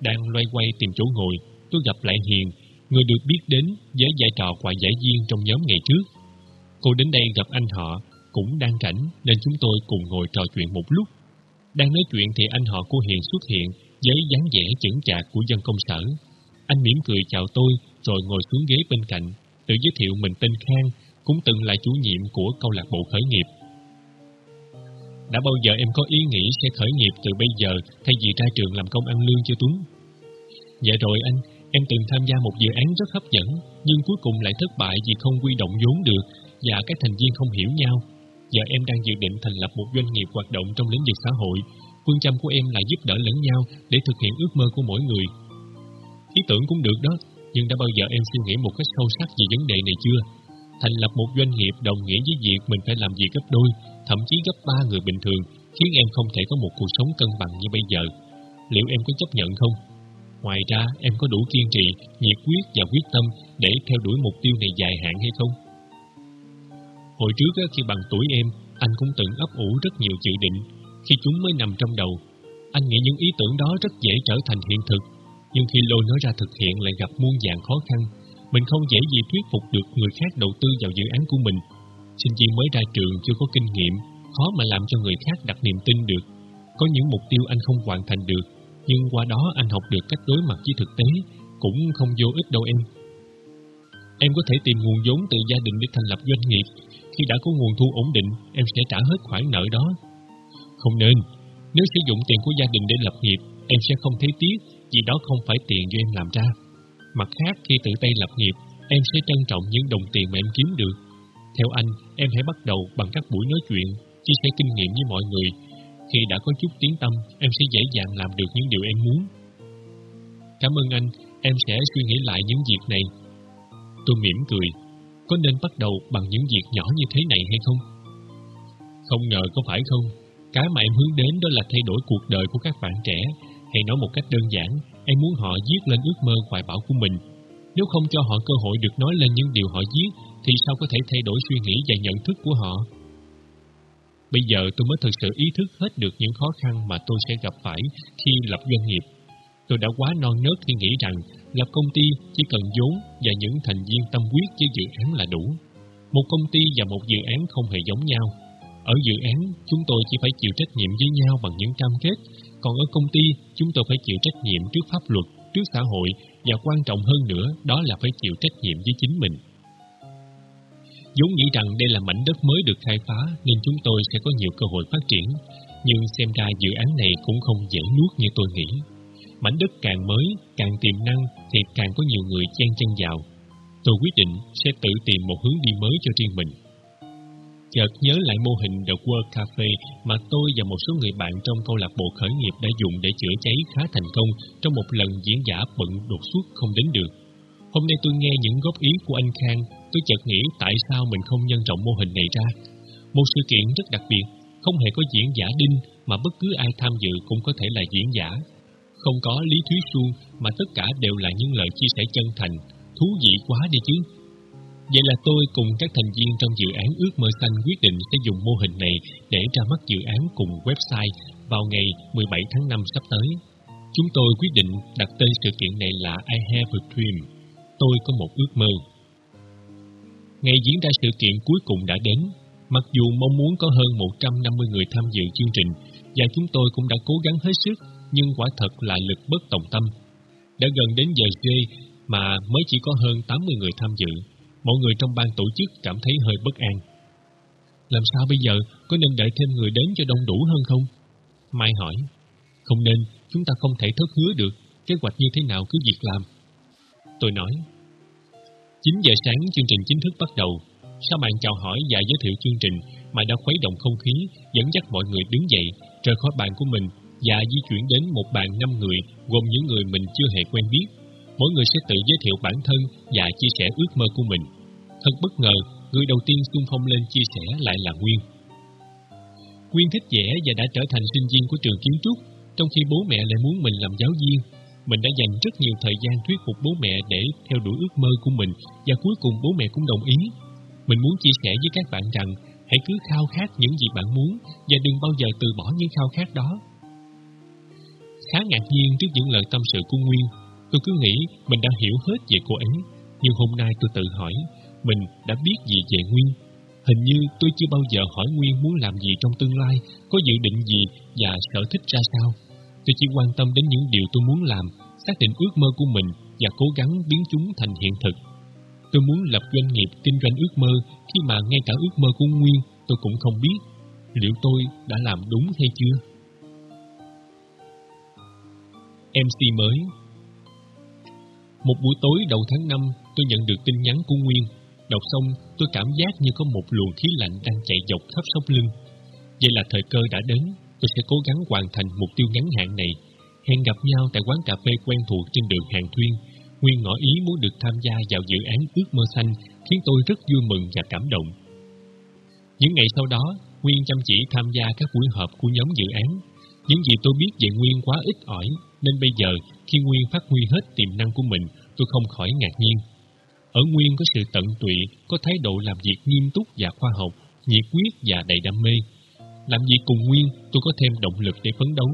Speaker 1: Đang loay quay tìm chỗ ngồi, tôi gặp lại Hiền, người được biết đến với vai trò quả giải viên trong nhóm ngày trước. Cô đến đây gặp anh họ, cũng đang rảnh nên chúng tôi cùng ngồi trò chuyện một lúc. Đang nói chuyện thì anh họ của Hiền xuất hiện với dáng vẻ chững chạc của dân công sở. Anh mỉm cười chào tôi rồi ngồi xuống ghế bên cạnh, tự giới thiệu mình tên Khang, cũng từng là chủ nhiệm của câu lạc bộ khởi nghiệp. Đã bao giờ em có ý nghĩ sẽ khởi nghiệp từ bây giờ thay vì ra trường làm công ăn lương cho Tuấn? Dạ rồi anh, em từng tham gia một dự án rất hấp dẫn, nhưng cuối cùng lại thất bại vì không quy động vốn được và các thành viên không hiểu nhau. Giờ em đang dự định thành lập một doanh nghiệp hoạt động trong lĩnh vực xã hội. Phương châm của em là giúp đỡ lẫn nhau để thực hiện ước mơ của mỗi người. Ý tưởng cũng được đó, nhưng đã bao giờ em suy nghĩ một cách sâu sắc về vấn đề này chưa? Thành lập một doanh nghiệp đồng nghĩa với việc mình phải làm việc gấp đôi, thậm chí gấp ba người bình thường, khiến em không thể có một cuộc sống cân bằng như bây giờ. Liệu em có chấp nhận không? Ngoài ra, em có đủ kiên trì, nhiệt quyết và quyết tâm để theo đuổi mục tiêu này dài hạn hay không? Hồi trước khi bằng tuổi em, anh cũng từng ấp ủ rất nhiều dự định. Khi chúng mới nằm trong đầu, anh nghĩ những ý tưởng đó rất dễ trở thành hiện thực. Nhưng khi lôi nó ra thực hiện lại gặp muôn dạng khó khăn, mình không dễ gì thuyết phục được người khác đầu tư vào dự án của mình Sinh viên mới ra trường chưa có kinh nghiệm, khó mà làm cho người khác đặt niềm tin được. Có những mục tiêu anh không hoàn thành được, nhưng qua đó anh học được cách đối mặt với thực tế, cũng không vô ích đâu em. Em có thể tìm nguồn vốn từ gia đình để thành lập doanh nghiệp. Khi đã có nguồn thu ổn định, em sẽ trả hết khoản nợ đó. Không nên. Nếu sử dụng tiền của gia đình để lập nghiệp, em sẽ không thấy tiếc vì đó không phải tiền do em làm ra. Mặt khác, khi tự tay lập nghiệp, em sẽ trân trọng những đồng tiền mà em kiếm được. Theo anh, em hãy bắt đầu bằng các buổi nói chuyện, chia sẻ kinh nghiệm với mọi người. Khi đã có chút tiếng tâm, em sẽ dễ dàng làm được những điều em muốn. Cảm ơn anh, em sẽ suy nghĩ lại những việc này. Tôi mỉm cười. Có nên bắt đầu bằng những việc nhỏ như thế này hay không? Không ngờ có phải không? Cái mà em hướng đến đó là thay đổi cuộc đời của các bạn trẻ. Hay nói một cách đơn giản, em muốn họ viết lên ước mơ hoài bão của mình. Nếu không cho họ cơ hội được nói lên những điều họ viết, thì sao có thể thay đổi suy nghĩ và nhận thức của họ? Bây giờ tôi mới thực sự ý thức hết được những khó khăn mà tôi sẽ gặp phải khi lập doanh nghiệp. Tôi đã quá non nớt khi nghĩ rằng lập công ty chỉ cần vốn và những thành viên tâm huyết với dự án là đủ. Một công ty và một dự án không hề giống nhau. Ở dự án, chúng tôi chỉ phải chịu trách nhiệm với nhau bằng những cam kết, còn ở công ty, chúng tôi phải chịu trách nhiệm trước pháp luật, trước xã hội và quan trọng hơn nữa đó là phải chịu trách nhiệm với chính mình. vốn nghĩ rằng đây là mảnh đất mới được khai phá nên chúng tôi sẽ có nhiều cơ hội phát triển, nhưng xem ra dự án này cũng không dễ nuốt như tôi nghĩ. Mảnh đất càng mới, càng tiềm năng thì càng có nhiều người chen chân vào. Tôi quyết định sẽ tự tìm một hướng đi mới cho riêng mình. Chợt nhớ lại mô hình The World Cafe mà tôi và một số người bạn trong câu lạc bộ khởi nghiệp đã dùng để chữa cháy khá thành công trong một lần diễn giả bận đột xuất không đến được. Hôm nay tôi nghe những góp ý của anh Khang, tôi chợt nghĩ tại sao mình không nhân rộng mô hình này ra. Một sự kiện rất đặc biệt, không hề có diễn giả đinh mà bất cứ ai tham dự cũng có thể là diễn giả. Không có lý thuyết suông mà tất cả đều là những lời chia sẻ chân thành, thú vị quá đi chứ. Vậy là tôi cùng các thành viên trong dự án Ước mơ xanh quyết định sẽ dùng mô hình này để ra mắt dự án cùng website vào ngày 17 tháng 5 sắp tới. Chúng tôi quyết định đặt tên sự kiện này là I Have a Dream. Tôi có một ước mơ. Ngày diễn ra sự kiện cuối cùng đã đến. Mặc dù mong muốn có hơn 150 người tham dự chương trình và chúng tôi cũng đã cố gắng hết sức, nhưng quả thật là lực bất tòng tâm. Đã gần đến giờ J mà mới chỉ có hơn 80 người tham dự mọi người trong ban tổ chức cảm thấy hơi bất an. Làm sao bây giờ, có nên đợi thêm người đến cho đông đủ hơn không? Mai hỏi, không nên, chúng ta không thể thất hứa được, kế hoạch như thế nào cứ việc làm. Tôi nói, 9 giờ sáng chương trình chính thức bắt đầu. Sau màn chào hỏi và giới thiệu chương trình, Mai đã khuấy động không khí, dẫn dắt mọi người đứng dậy, rời khỏi bàn của mình và di chuyển đến một bàn năm người gồm những người mình chưa hề quen biết. Mỗi người sẽ tự giới thiệu bản thân và chia sẻ ước mơ của mình. Thật bất ngờ, người đầu tiên xung phong lên chia sẻ lại là Nguyên. Nguyên thích vẽ và đã trở thành sinh viên của trường kiến trúc, trong khi bố mẹ lại muốn mình làm giáo viên. Mình đã dành rất nhiều thời gian thuyết phục bố mẹ để theo đuổi ước mơ của mình và cuối cùng bố mẹ cũng đồng ý. Mình muốn chia sẻ với các bạn rằng hãy cứ khao khát những gì bạn muốn và đừng bao giờ từ bỏ những khao khát đó. Khá ngạc nhiên trước những lời tâm sự của Nguyên, tôi cứ nghĩ mình đã hiểu hết về cô ấy, nhưng hôm nay tôi tự hỏi mình đã biết gì về Nguyên. Hình như tôi chưa bao giờ hỏi Nguyên muốn làm gì trong tương lai, có dự định gì và sở thích ra sao. Tôi chỉ quan tâm đến những điều tôi muốn làm, xác định ước mơ của mình và cố gắng biến chúng thành hiện thực. Tôi muốn lập doanh nghiệp kinh doanh ước mơ khi mà ngay cả ước mơ của Nguyên tôi cũng không biết liệu tôi đã làm đúng hay chưa. MC mới một buổi tối đầu tháng 5 tôi nhận được tin nhắn của Nguyên Đọc xong, tôi cảm giác như có một luồng khí lạnh đang chạy dọc khắp sống lưng. Vậy là thời cơ đã đến, tôi sẽ cố gắng hoàn thành mục tiêu ngắn hạn này. Hẹn gặp nhau tại quán cà phê quen thuộc trên đường Hàng Thuyên. Nguyên ngỏ ý muốn được tham gia vào dự án ước mơ xanh, khiến tôi rất vui mừng và cảm động. Những ngày sau đó, Nguyên chăm chỉ tham gia các buổi họp của nhóm dự án. Những gì tôi biết về Nguyên quá ít ỏi, nên bây giờ khi Nguyên phát huy hết tiềm năng của mình, tôi không khỏi ngạc nhiên. Ở Nguyên có sự tận tụy, có thái độ làm việc nghiêm túc và khoa học, nhiệt quyết và đầy đam mê. Làm việc cùng Nguyên, tôi có thêm động lực để phấn đấu.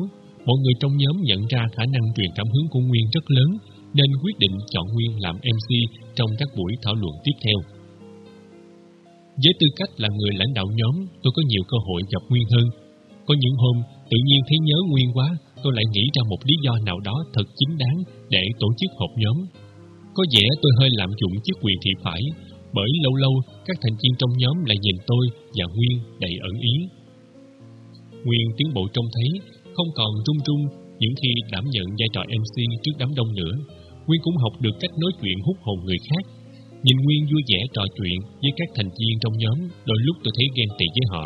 Speaker 1: Mọi người trong nhóm nhận ra khả năng truyền cảm hứng của Nguyên rất lớn, nên quyết định chọn Nguyên làm MC trong các buổi thảo luận tiếp theo. Với tư cách là người lãnh đạo nhóm, tôi có nhiều cơ hội gặp Nguyên hơn. Có những hôm, tự nhiên thấy nhớ Nguyên quá, tôi lại nghĩ ra một lý do nào đó thật chính đáng để tổ chức họp nhóm. Có vẻ tôi hơi lạm dụng chức quyền thì phải, bởi lâu lâu các thành viên trong nhóm lại nhìn tôi và Nguyên đầy ẩn ý. Nguyên tiến bộ trông thấy, không còn run run những khi đảm nhận vai trò MC trước đám đông nữa. Nguyên cũng học được cách nói chuyện hút hồn người khác. Nhìn Nguyên vui vẻ trò chuyện với các thành viên trong nhóm, đôi lúc tôi thấy ghen tị với họ.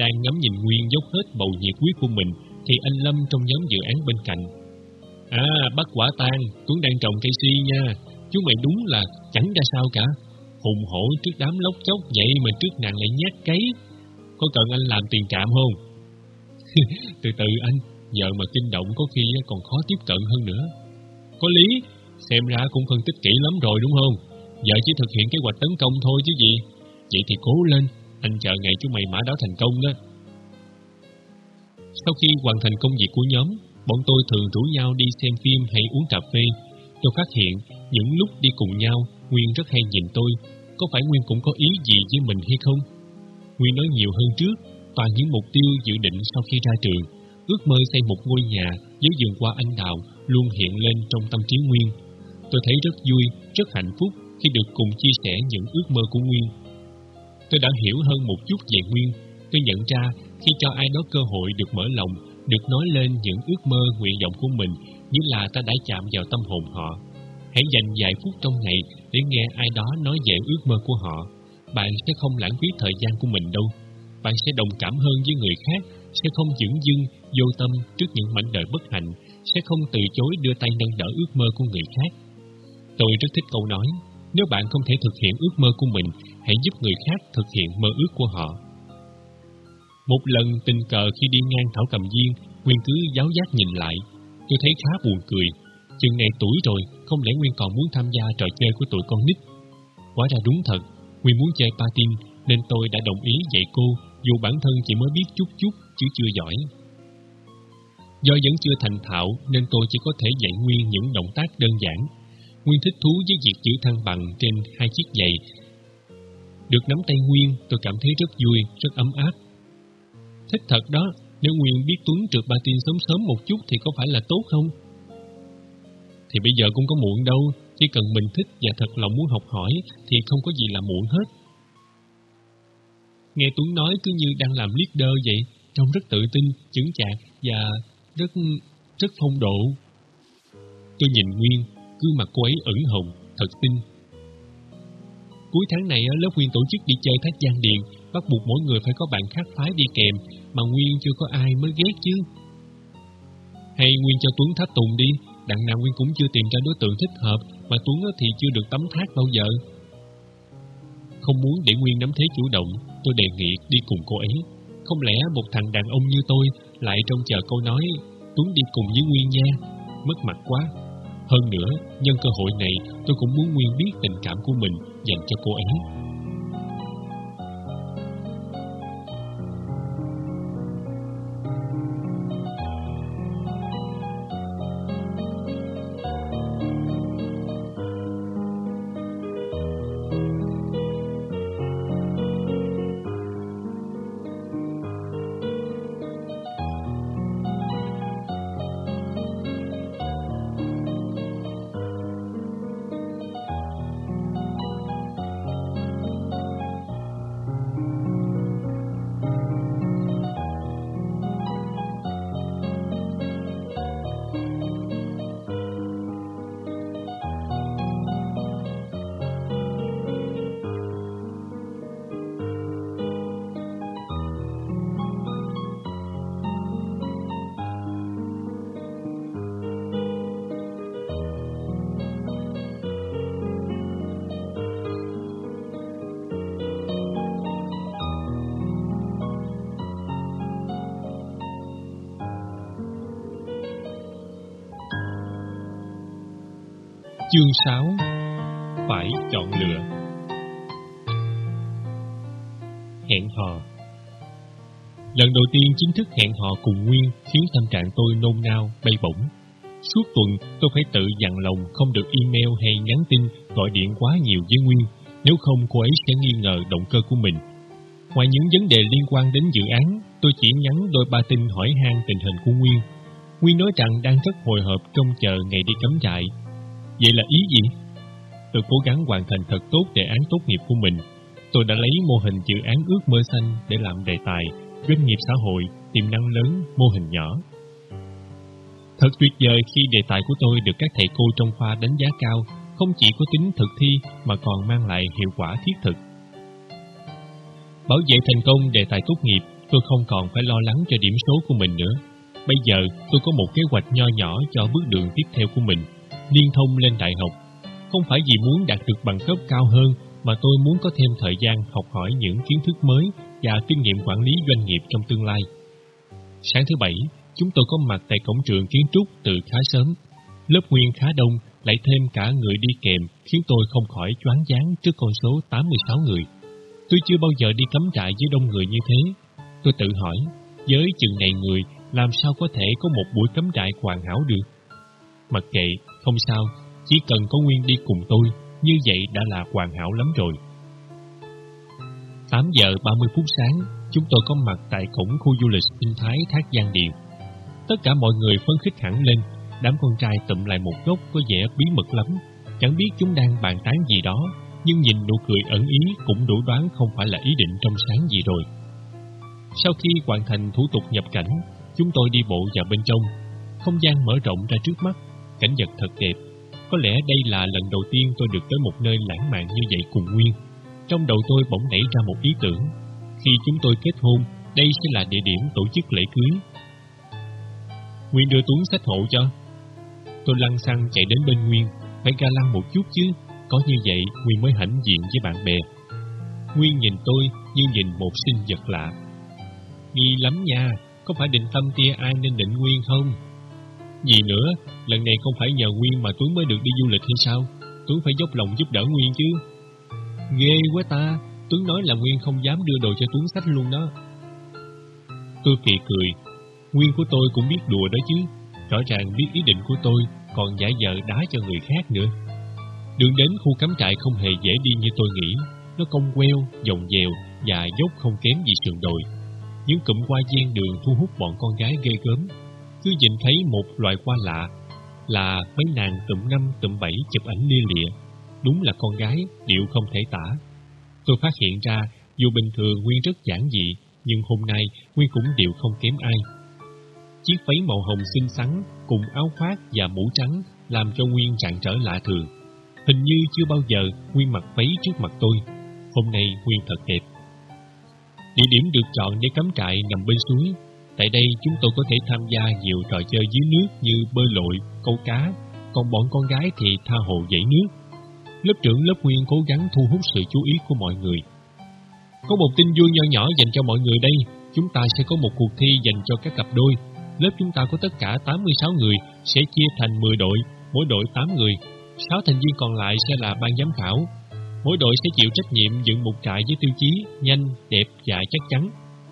Speaker 1: Đang ngắm nhìn Nguyên dốc hết bầu nhiệt huyết của mình, thì anh Lâm trong nhóm dự án bên cạnh. À, bắt quả tang, Tuấn đang trồng cây si nha. Chú mày đúng là chẳng ra sao cả. Hùng hổ trước đám lốc chốc vậy mà trước nàng lại nhát cấy. Có cần anh làm tiền trạm không? từ từ anh, giờ mà kinh động có khi còn khó tiếp cận hơn nữa. Có lý, xem ra cũng phân tích kỹ lắm rồi đúng không? Giờ chỉ thực hiện kế hoạch tấn công thôi chứ gì. Vậy thì cố lên, anh chờ ngày chú mày mã đáo thành công đó. Sau khi hoàn thành công việc của nhóm, bọn tôi thường rủ nhau đi xem phim hay uống cà phê. Tôi phát hiện, những lúc đi cùng nhau, Nguyên rất hay nhìn tôi. Có phải Nguyên cũng có ý gì với mình hay không? Nguyên nói nhiều hơn trước, toàn những mục tiêu dự định sau khi ra trường. Ước mơ xây một ngôi nhà với vườn hoa anh đào luôn hiện lên trong tâm trí Nguyên. Tôi thấy rất vui, rất hạnh phúc khi được cùng chia sẻ những ước mơ của Nguyên. Tôi đã hiểu hơn một chút về Nguyên. Tôi nhận ra khi cho ai đó cơ hội được mở lòng, được nói lên những ước mơ, nguyện vọng của mình, như là ta đã chạm vào tâm hồn họ. Hãy dành vài phút trong ngày để nghe ai đó nói về ước mơ của họ. Bạn sẽ không lãng phí thời gian của mình đâu. Bạn sẽ đồng cảm hơn với người khác, sẽ không dững dưng, vô tâm trước những mảnh đời bất hạnh, sẽ không từ chối đưa tay nâng đỡ ước mơ của người khác. Tôi rất thích câu nói, nếu bạn không thể thực hiện ước mơ của mình, hãy giúp người khác thực hiện mơ ước của họ. Một lần tình cờ khi đi ngang thảo cầm viên, Nguyên cứ giáo giác nhìn lại. Tôi thấy khá buồn cười. Chừng này tuổi rồi, không lẽ Nguyên còn muốn tham gia trò chơi của tụi con nít? Quả ra đúng thật, Nguyên muốn chơi patin nên tôi đã đồng ý dạy cô dù bản thân chỉ mới biết chút chút chứ chưa giỏi. Do vẫn chưa thành thạo nên tôi chỉ có thể dạy Nguyên những động tác đơn giản. Nguyên thích thú với việc giữ thăng bằng trên hai chiếc giày. Được nắm tay Nguyên, tôi cảm thấy rất vui, rất ấm áp. Thích thật đó, nếu Nguyên biết Tuấn trượt ba tin sớm sớm một chút thì có phải là tốt không? Thì bây giờ cũng có muộn đâu, chỉ cần mình thích và thật lòng muốn học hỏi thì không có gì là muộn hết. Nghe Tuấn nói cứ như đang làm leader vậy, trông rất tự tin, chững chạc và rất rất phong độ. Tôi nhìn Nguyên, gương mặt cô ấy ửng hồng, thật tin. Cuối tháng này lớp Nguyên tổ chức đi chơi thác Giang Điền, bắt buộc mỗi người phải có bạn khác phái đi kèm, mà Nguyên chưa có ai mới ghét chứ. Hay Nguyên cho Tuấn thách tùng đi, đặng nào Nguyên cũng chưa tìm ra đối tượng thích hợp, mà Tuấn thì chưa được tấm thác bao giờ. Không muốn để Nguyên nắm thế chủ động, tôi đề nghị đi cùng cô ấy. Không lẽ một thằng đàn ông như tôi lại trông chờ câu nói Tuấn đi cùng với Nguyên nha, mất mặt quá. Hơn nữa, nhân cơ hội này tôi cũng muốn Nguyên biết tình cảm của mình dành cho cô ấy. Chương 6 Phải chọn lựa Hẹn hò Lần đầu tiên chính thức hẹn hò cùng Nguyên khiến tâm trạng tôi nôn nao, bay bổng. Suốt tuần tôi phải tự dặn lòng không được email hay nhắn tin, gọi điện quá nhiều với Nguyên, Nếu không cô ấy sẽ nghi ngờ động cơ của mình. Ngoài những vấn đề liên quan đến dự án, tôi chỉ nhắn đôi ba tin hỏi han tình hình của Nguyên. Nguyên nói rằng đang rất hồi hộp trông chờ ngày đi cắm trại. Vậy là ý gì? Tôi cố gắng hoàn thành thật tốt đề án tốt nghiệp của mình. Tôi đã lấy mô hình dự án ước mơ xanh để làm đề tài, doanh nghiệp xã hội, tiềm năng lớn, mô hình nhỏ. Thật tuyệt vời khi đề tài của tôi được các thầy cô trong khoa đánh giá cao, không chỉ có tính thực thi mà còn mang lại hiệu quả thiết thực. Bảo vệ thành công đề tài tốt nghiệp, tôi không còn phải lo lắng cho điểm số của mình nữa. Bây giờ tôi có một kế hoạch nho nhỏ cho bước đường tiếp theo của mình, liên thông lên đại học. Không phải vì muốn đạt được bằng cấp cao hơn mà tôi muốn có thêm thời gian học hỏi những kiến thức mới và kinh nghiệm quản lý doanh nghiệp trong tương lai. Sáng thứ Bảy, chúng tôi có mặt tại cổng trường kiến trúc từ khá sớm. Lớp nguyên khá đông, lại thêm cả người đi kèm khiến tôi không khỏi choáng váng trước con số 86 người. Tôi chưa bao giờ đi cắm trại với đông người như thế. Tôi tự hỏi, với chừng này người, làm sao có thể có một buổi cắm trại hoàn hảo được? Mặc kệ, không sao, chỉ cần có Nguyên đi cùng tôi, như vậy đã là hoàn hảo lắm rồi. 8 giờ 30 phút sáng, chúng tôi có mặt tại cổng khu du lịch sinh thái Thác Giang Điền. Tất cả mọi người phấn khích hẳn lên, đám con trai tụm lại một góc có vẻ bí mật lắm. Chẳng biết chúng đang bàn tán gì đó, nhưng nhìn nụ cười ẩn ý cũng đủ đoán không phải là ý định trong sáng gì rồi. Sau khi hoàn thành thủ tục nhập cảnh, chúng tôi đi bộ vào bên trong. Không gian mở rộng ra trước mắt, cảnh vật thật đẹp. Có lẽ đây là lần đầu tiên tôi được tới một nơi lãng mạn như vậy cùng Nguyên. Trong đầu tôi bỗng nảy ra một ý tưởng. Khi chúng tôi kết hôn, đây sẽ là địa điểm tổ chức lễ cưới. Nguyên đưa Tuấn sách hộ cho. Tôi lăn xăng chạy đến bên Nguyên, phải ga lăng một chút chứ, có như vậy Nguyên mới hãnh diện với bạn bè. Nguyên nhìn tôi như nhìn một sinh vật lạ. Nghi lắm nha, có phải định tâm tia ai nên định Nguyên không? Gì nữa, lần này không phải nhờ Nguyên mà Tuấn mới được đi du lịch hay sao? Tuấn phải dốc lòng giúp đỡ Nguyên chứ. Ghê quá ta, Tuấn nói là Nguyên không dám đưa đồ cho Tuấn sách luôn đó. Tôi kỳ cười, Nguyên của tôi cũng biết đùa đó chứ, rõ ràng biết ý định của tôi, còn giả vờ đá cho người khác nữa. Đường đến khu cắm trại không hề dễ đi như tôi nghĩ, nó cong queo, dòng dèo và dốc không kém gì sườn đồi. Những cụm hoa gian đường thu hút bọn con gái ghê gớm. Cứ nhìn thấy một loại hoa lạ là mấy nàng tụm năm tụm bảy chụp ảnh lia lịa. Đúng là con gái, điệu không thể tả. Tôi phát hiện ra, dù bình thường Nguyên rất giản dị, nhưng hôm nay Nguyên cũng điệu không kém ai. Chiếc váy màu hồng xinh xắn cùng áo khoác và mũ trắng làm cho Nguyên trạng trở lạ thường. Hình như chưa bao giờ Nguyên mặc váy trước mặt tôi. Hôm nay Nguyên thật đẹp. Địa điểm được chọn để cắm trại nằm bên suối. Tại đây chúng tôi có thể tham gia nhiều trò chơi dưới nước như bơi lội, câu cá, còn bọn con gái thì tha hồ dãy nước. Lớp trưởng lớp Nguyên cố gắng thu hút sự chú ý của mọi người. Có một tin vui nho nhỏ dành cho mọi người đây. Chúng ta sẽ có một cuộc thi dành cho các cặp đôi. Lớp chúng ta có tất cả 86 người, sẽ chia thành 10 đội, mỗi đội 8 người. 6 thành viên còn lại sẽ là ban giám khảo, Mỗi đội sẽ chịu trách nhiệm dựng một trại với tiêu chí nhanh, đẹp và chắc chắn.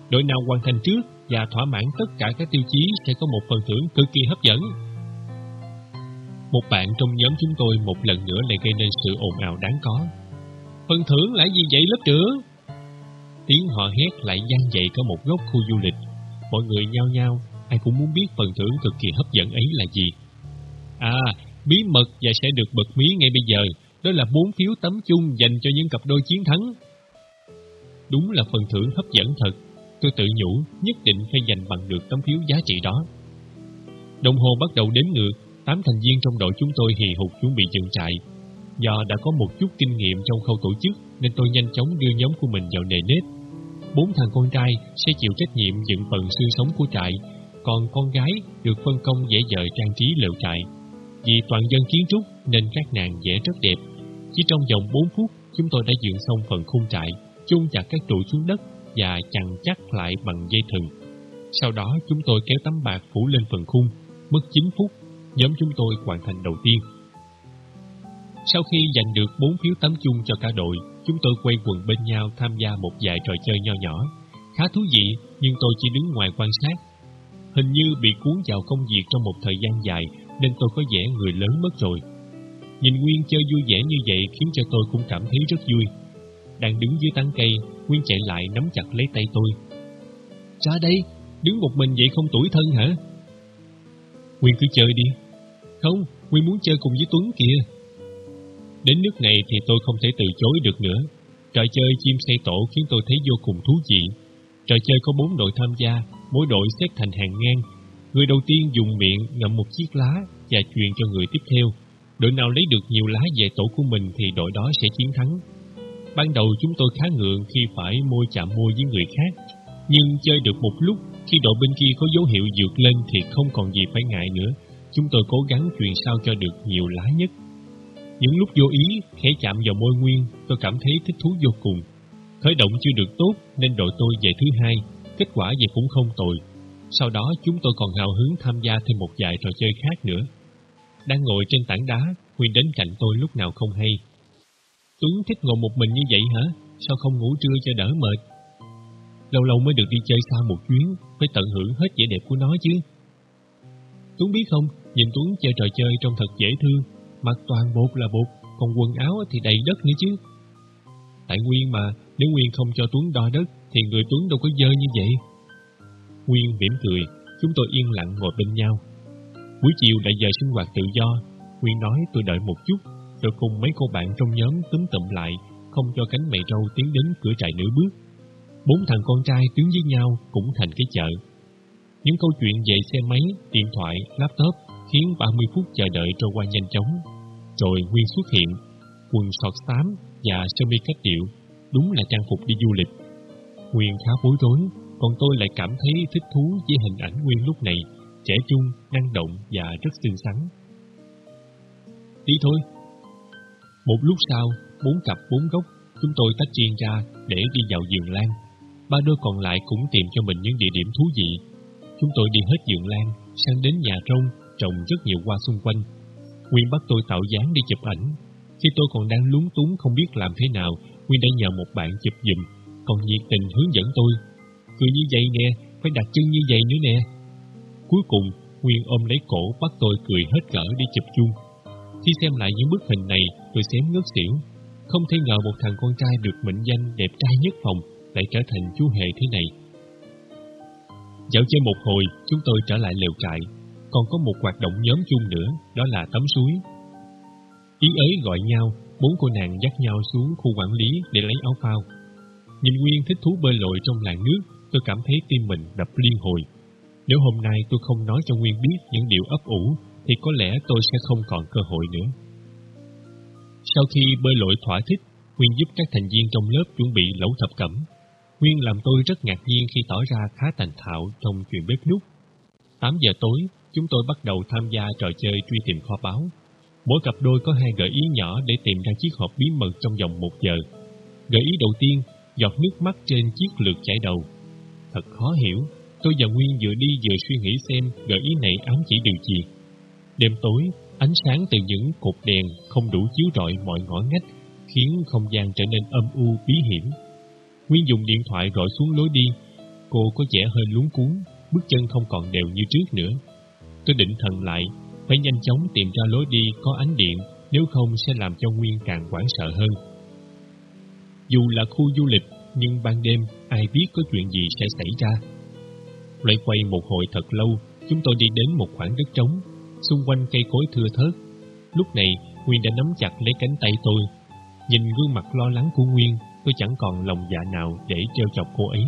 Speaker 1: Đội nào hoàn thành trước và thỏa mãn tất cả các tiêu chí sẽ có một phần thưởng cực kỳ hấp dẫn. Một bạn trong nhóm chúng tôi một lần nữa lại gây nên sự ồn ào đáng có. Phần thưởng là gì vậy lớp trưởng? Tiếng họ hét lại gian dậy có một góc khu du lịch. Mọi người nhao nhao, ai cũng muốn biết phần thưởng cực kỳ hấp dẫn ấy là gì. À, bí mật và sẽ được bật mí ngay bây giờ đó là bốn phiếu tấm chung dành cho những cặp đôi chiến thắng. Đúng là phần thưởng hấp dẫn thật. Tôi tự nhủ nhất định phải giành bằng được tấm phiếu giá trị đó. Đồng hồ bắt đầu đếm ngược, tám thành viên trong đội chúng tôi hì hục chuẩn bị dựng trại. Do đã có một chút kinh nghiệm trong khâu tổ chức nên tôi nhanh chóng đưa nhóm của mình vào nề nếp. Bốn thằng con trai sẽ chịu trách nhiệm dựng phần xương sống của trại, còn con gái được phân công dễ dời trang trí lều trại. Vì toàn dân kiến trúc nên các nàng vẽ rất đẹp. Chỉ trong vòng 4 phút, chúng tôi đã dựng xong phần khung trại, chôn chặt các trụ xuống đất và chằng chắc lại bằng dây thừng. Sau đó chúng tôi kéo tấm bạc phủ lên phần khung, mất 9 phút, nhóm chúng tôi hoàn thành đầu tiên. Sau khi giành được 4 phiếu tấm chung cho cả đội, chúng tôi quay quần bên nhau tham gia một vài trò chơi nho nhỏ. Khá thú vị, nhưng tôi chỉ đứng ngoài quan sát. Hình như bị cuốn vào công việc trong một thời gian dài nên tôi có vẻ người lớn mất rồi. Nhìn Nguyên chơi vui vẻ như vậy khiến cho tôi cũng cảm thấy rất vui đang đứng dưới tán cây, Nguyên chạy lại nắm chặt lấy tay tôi. Ra đây, đứng một mình vậy không tuổi thân hả? Nguyên cứ chơi đi. Không, Nguyên muốn chơi cùng với Tuấn kìa. Đến nước này thì tôi không thể từ chối được nữa. Trò chơi chim xây tổ khiến tôi thấy vô cùng thú vị. Trò chơi có bốn đội tham gia, mỗi đội xếp thành hàng ngang. Người đầu tiên dùng miệng ngậm một chiếc lá và truyền cho người tiếp theo. Đội nào lấy được nhiều lá về tổ của mình thì đội đó sẽ chiến thắng. Ban đầu chúng tôi khá ngượng khi phải môi chạm môi với người khác. Nhưng chơi được một lúc, khi đội bên kia có dấu hiệu dược lên thì không còn gì phải ngại nữa. Chúng tôi cố gắng truyền sao cho được nhiều lá nhất. Những lúc vô ý, khẽ chạm vào môi Nguyên, tôi cảm thấy thích thú vô cùng. Khởi động chưa được tốt nên đội tôi về thứ hai, kết quả vậy cũng không tồi. Sau đó chúng tôi còn hào hứng tham gia thêm một vài trò chơi khác nữa. Đang ngồi trên tảng đá, Nguyên đến cạnh tôi lúc nào không hay. Tuấn thích ngồi một mình như vậy hả? Sao không ngủ trưa cho đỡ mệt? Lâu lâu mới được đi chơi xa một chuyến, phải tận hưởng hết vẻ đẹp của nó chứ. Tuấn biết không, nhìn Tuấn chơi trò chơi trông thật dễ thương, mặc toàn bột là bột, còn quần áo thì đầy đất nữa chứ. Tại Nguyên mà, nếu Nguyên không cho Tuấn đo đất, thì người Tuấn đâu có dơ như vậy. Nguyên mỉm cười, chúng tôi yên lặng ngồi bên nhau. Buổi chiều đã giờ sinh hoạt tự do, Nguyên nói tôi đợi một chút, rồi cùng mấy cô bạn trong nhóm túm tụm lại, không cho cánh mày râu tiến đến cửa trại nửa bước. Bốn thằng con trai đứng với nhau cũng thành cái chợ. Những câu chuyện về xe máy, điện thoại, laptop khiến 30 phút chờ đợi trôi qua nhanh chóng. Rồi Nguyên xuất hiện, quần sọt xám và sơ mi cách điệu, đúng là trang phục đi du lịch. Nguyên khá bối rối, còn tôi lại cảm thấy thích thú với hình ảnh Nguyên lúc này, trẻ trung, năng động và rất xinh xắn. Đi thôi. Một lúc sau, bốn cặp bốn gốc, chúng tôi tách riêng ra để đi vào vườn lan. Ba đôi còn lại cũng tìm cho mình những địa điểm thú vị. Chúng tôi đi hết vườn lan, sang đến nhà rông, trồng rất nhiều hoa xung quanh. Nguyên bắt tôi tạo dáng đi chụp ảnh. Khi tôi còn đang lúng túng không biết làm thế nào, Nguyên đã nhờ một bạn chụp giùm, còn nhiệt tình hướng dẫn tôi. cứ như vậy nè, phải đặt chân như vậy nữa nè. Cuối cùng, Nguyên ôm lấy cổ bắt tôi cười hết cỡ đi chụp chung. Khi xem lại những bức hình này, tôi xém ngất xỉu. Không thể ngờ một thằng con trai được mệnh danh đẹp trai nhất phòng lại trở thành chú hề thế này. Dạo chơi một hồi, chúng tôi trở lại lều trại. Còn có một hoạt động nhóm chung nữa, đó là tắm suối. Ý ấy gọi nhau, bốn cô nàng dắt nhau xuống khu quản lý để lấy áo phao. Nhìn Nguyên thích thú bơi lội trong làn nước, tôi cảm thấy tim mình đập liên hồi. Nếu hôm nay tôi không nói cho Nguyên biết những điều ấp ủ, thì có lẽ tôi sẽ không còn cơ hội nữa. Sau khi bơi lội thỏa thích, Nguyên giúp các thành viên trong lớp chuẩn bị lẩu thập cẩm. Nguyên làm tôi rất ngạc nhiên khi tỏ ra khá thành thạo trong chuyện bếp nút. 8 giờ tối, chúng tôi bắt đầu tham gia trò chơi truy tìm kho báu. Mỗi cặp đôi có hai gợi ý nhỏ để tìm ra chiếc hộp bí mật trong vòng một giờ. Gợi ý đầu tiên, giọt nước mắt trên chiếc lược chảy đầu. Thật khó hiểu, tôi và Nguyên vừa đi vừa suy nghĩ xem gợi ý này ám chỉ điều gì. Đêm tối, ánh sáng từ những cột đèn không đủ chiếu rọi mọi ngõ ngách, khiến không gian trở nên âm u bí hiểm. Nguyên dùng điện thoại gọi xuống lối đi. Cô có vẻ hơi luống cuốn, bước chân không còn đều như trước nữa. Tôi định thần lại, phải nhanh chóng tìm ra lối đi có ánh điện, nếu không sẽ làm cho Nguyên càng hoảng sợ hơn. Dù là khu du lịch, nhưng ban đêm ai biết có chuyện gì sẽ xảy ra. Loay quay một hồi thật lâu, chúng tôi đi đến một khoảng đất trống, xung quanh cây cối thưa thớt. Lúc này, Nguyên đã nắm chặt lấy cánh tay tôi. Nhìn gương mặt lo lắng của Nguyên, tôi chẳng còn lòng dạ nào để treo chọc cô ấy.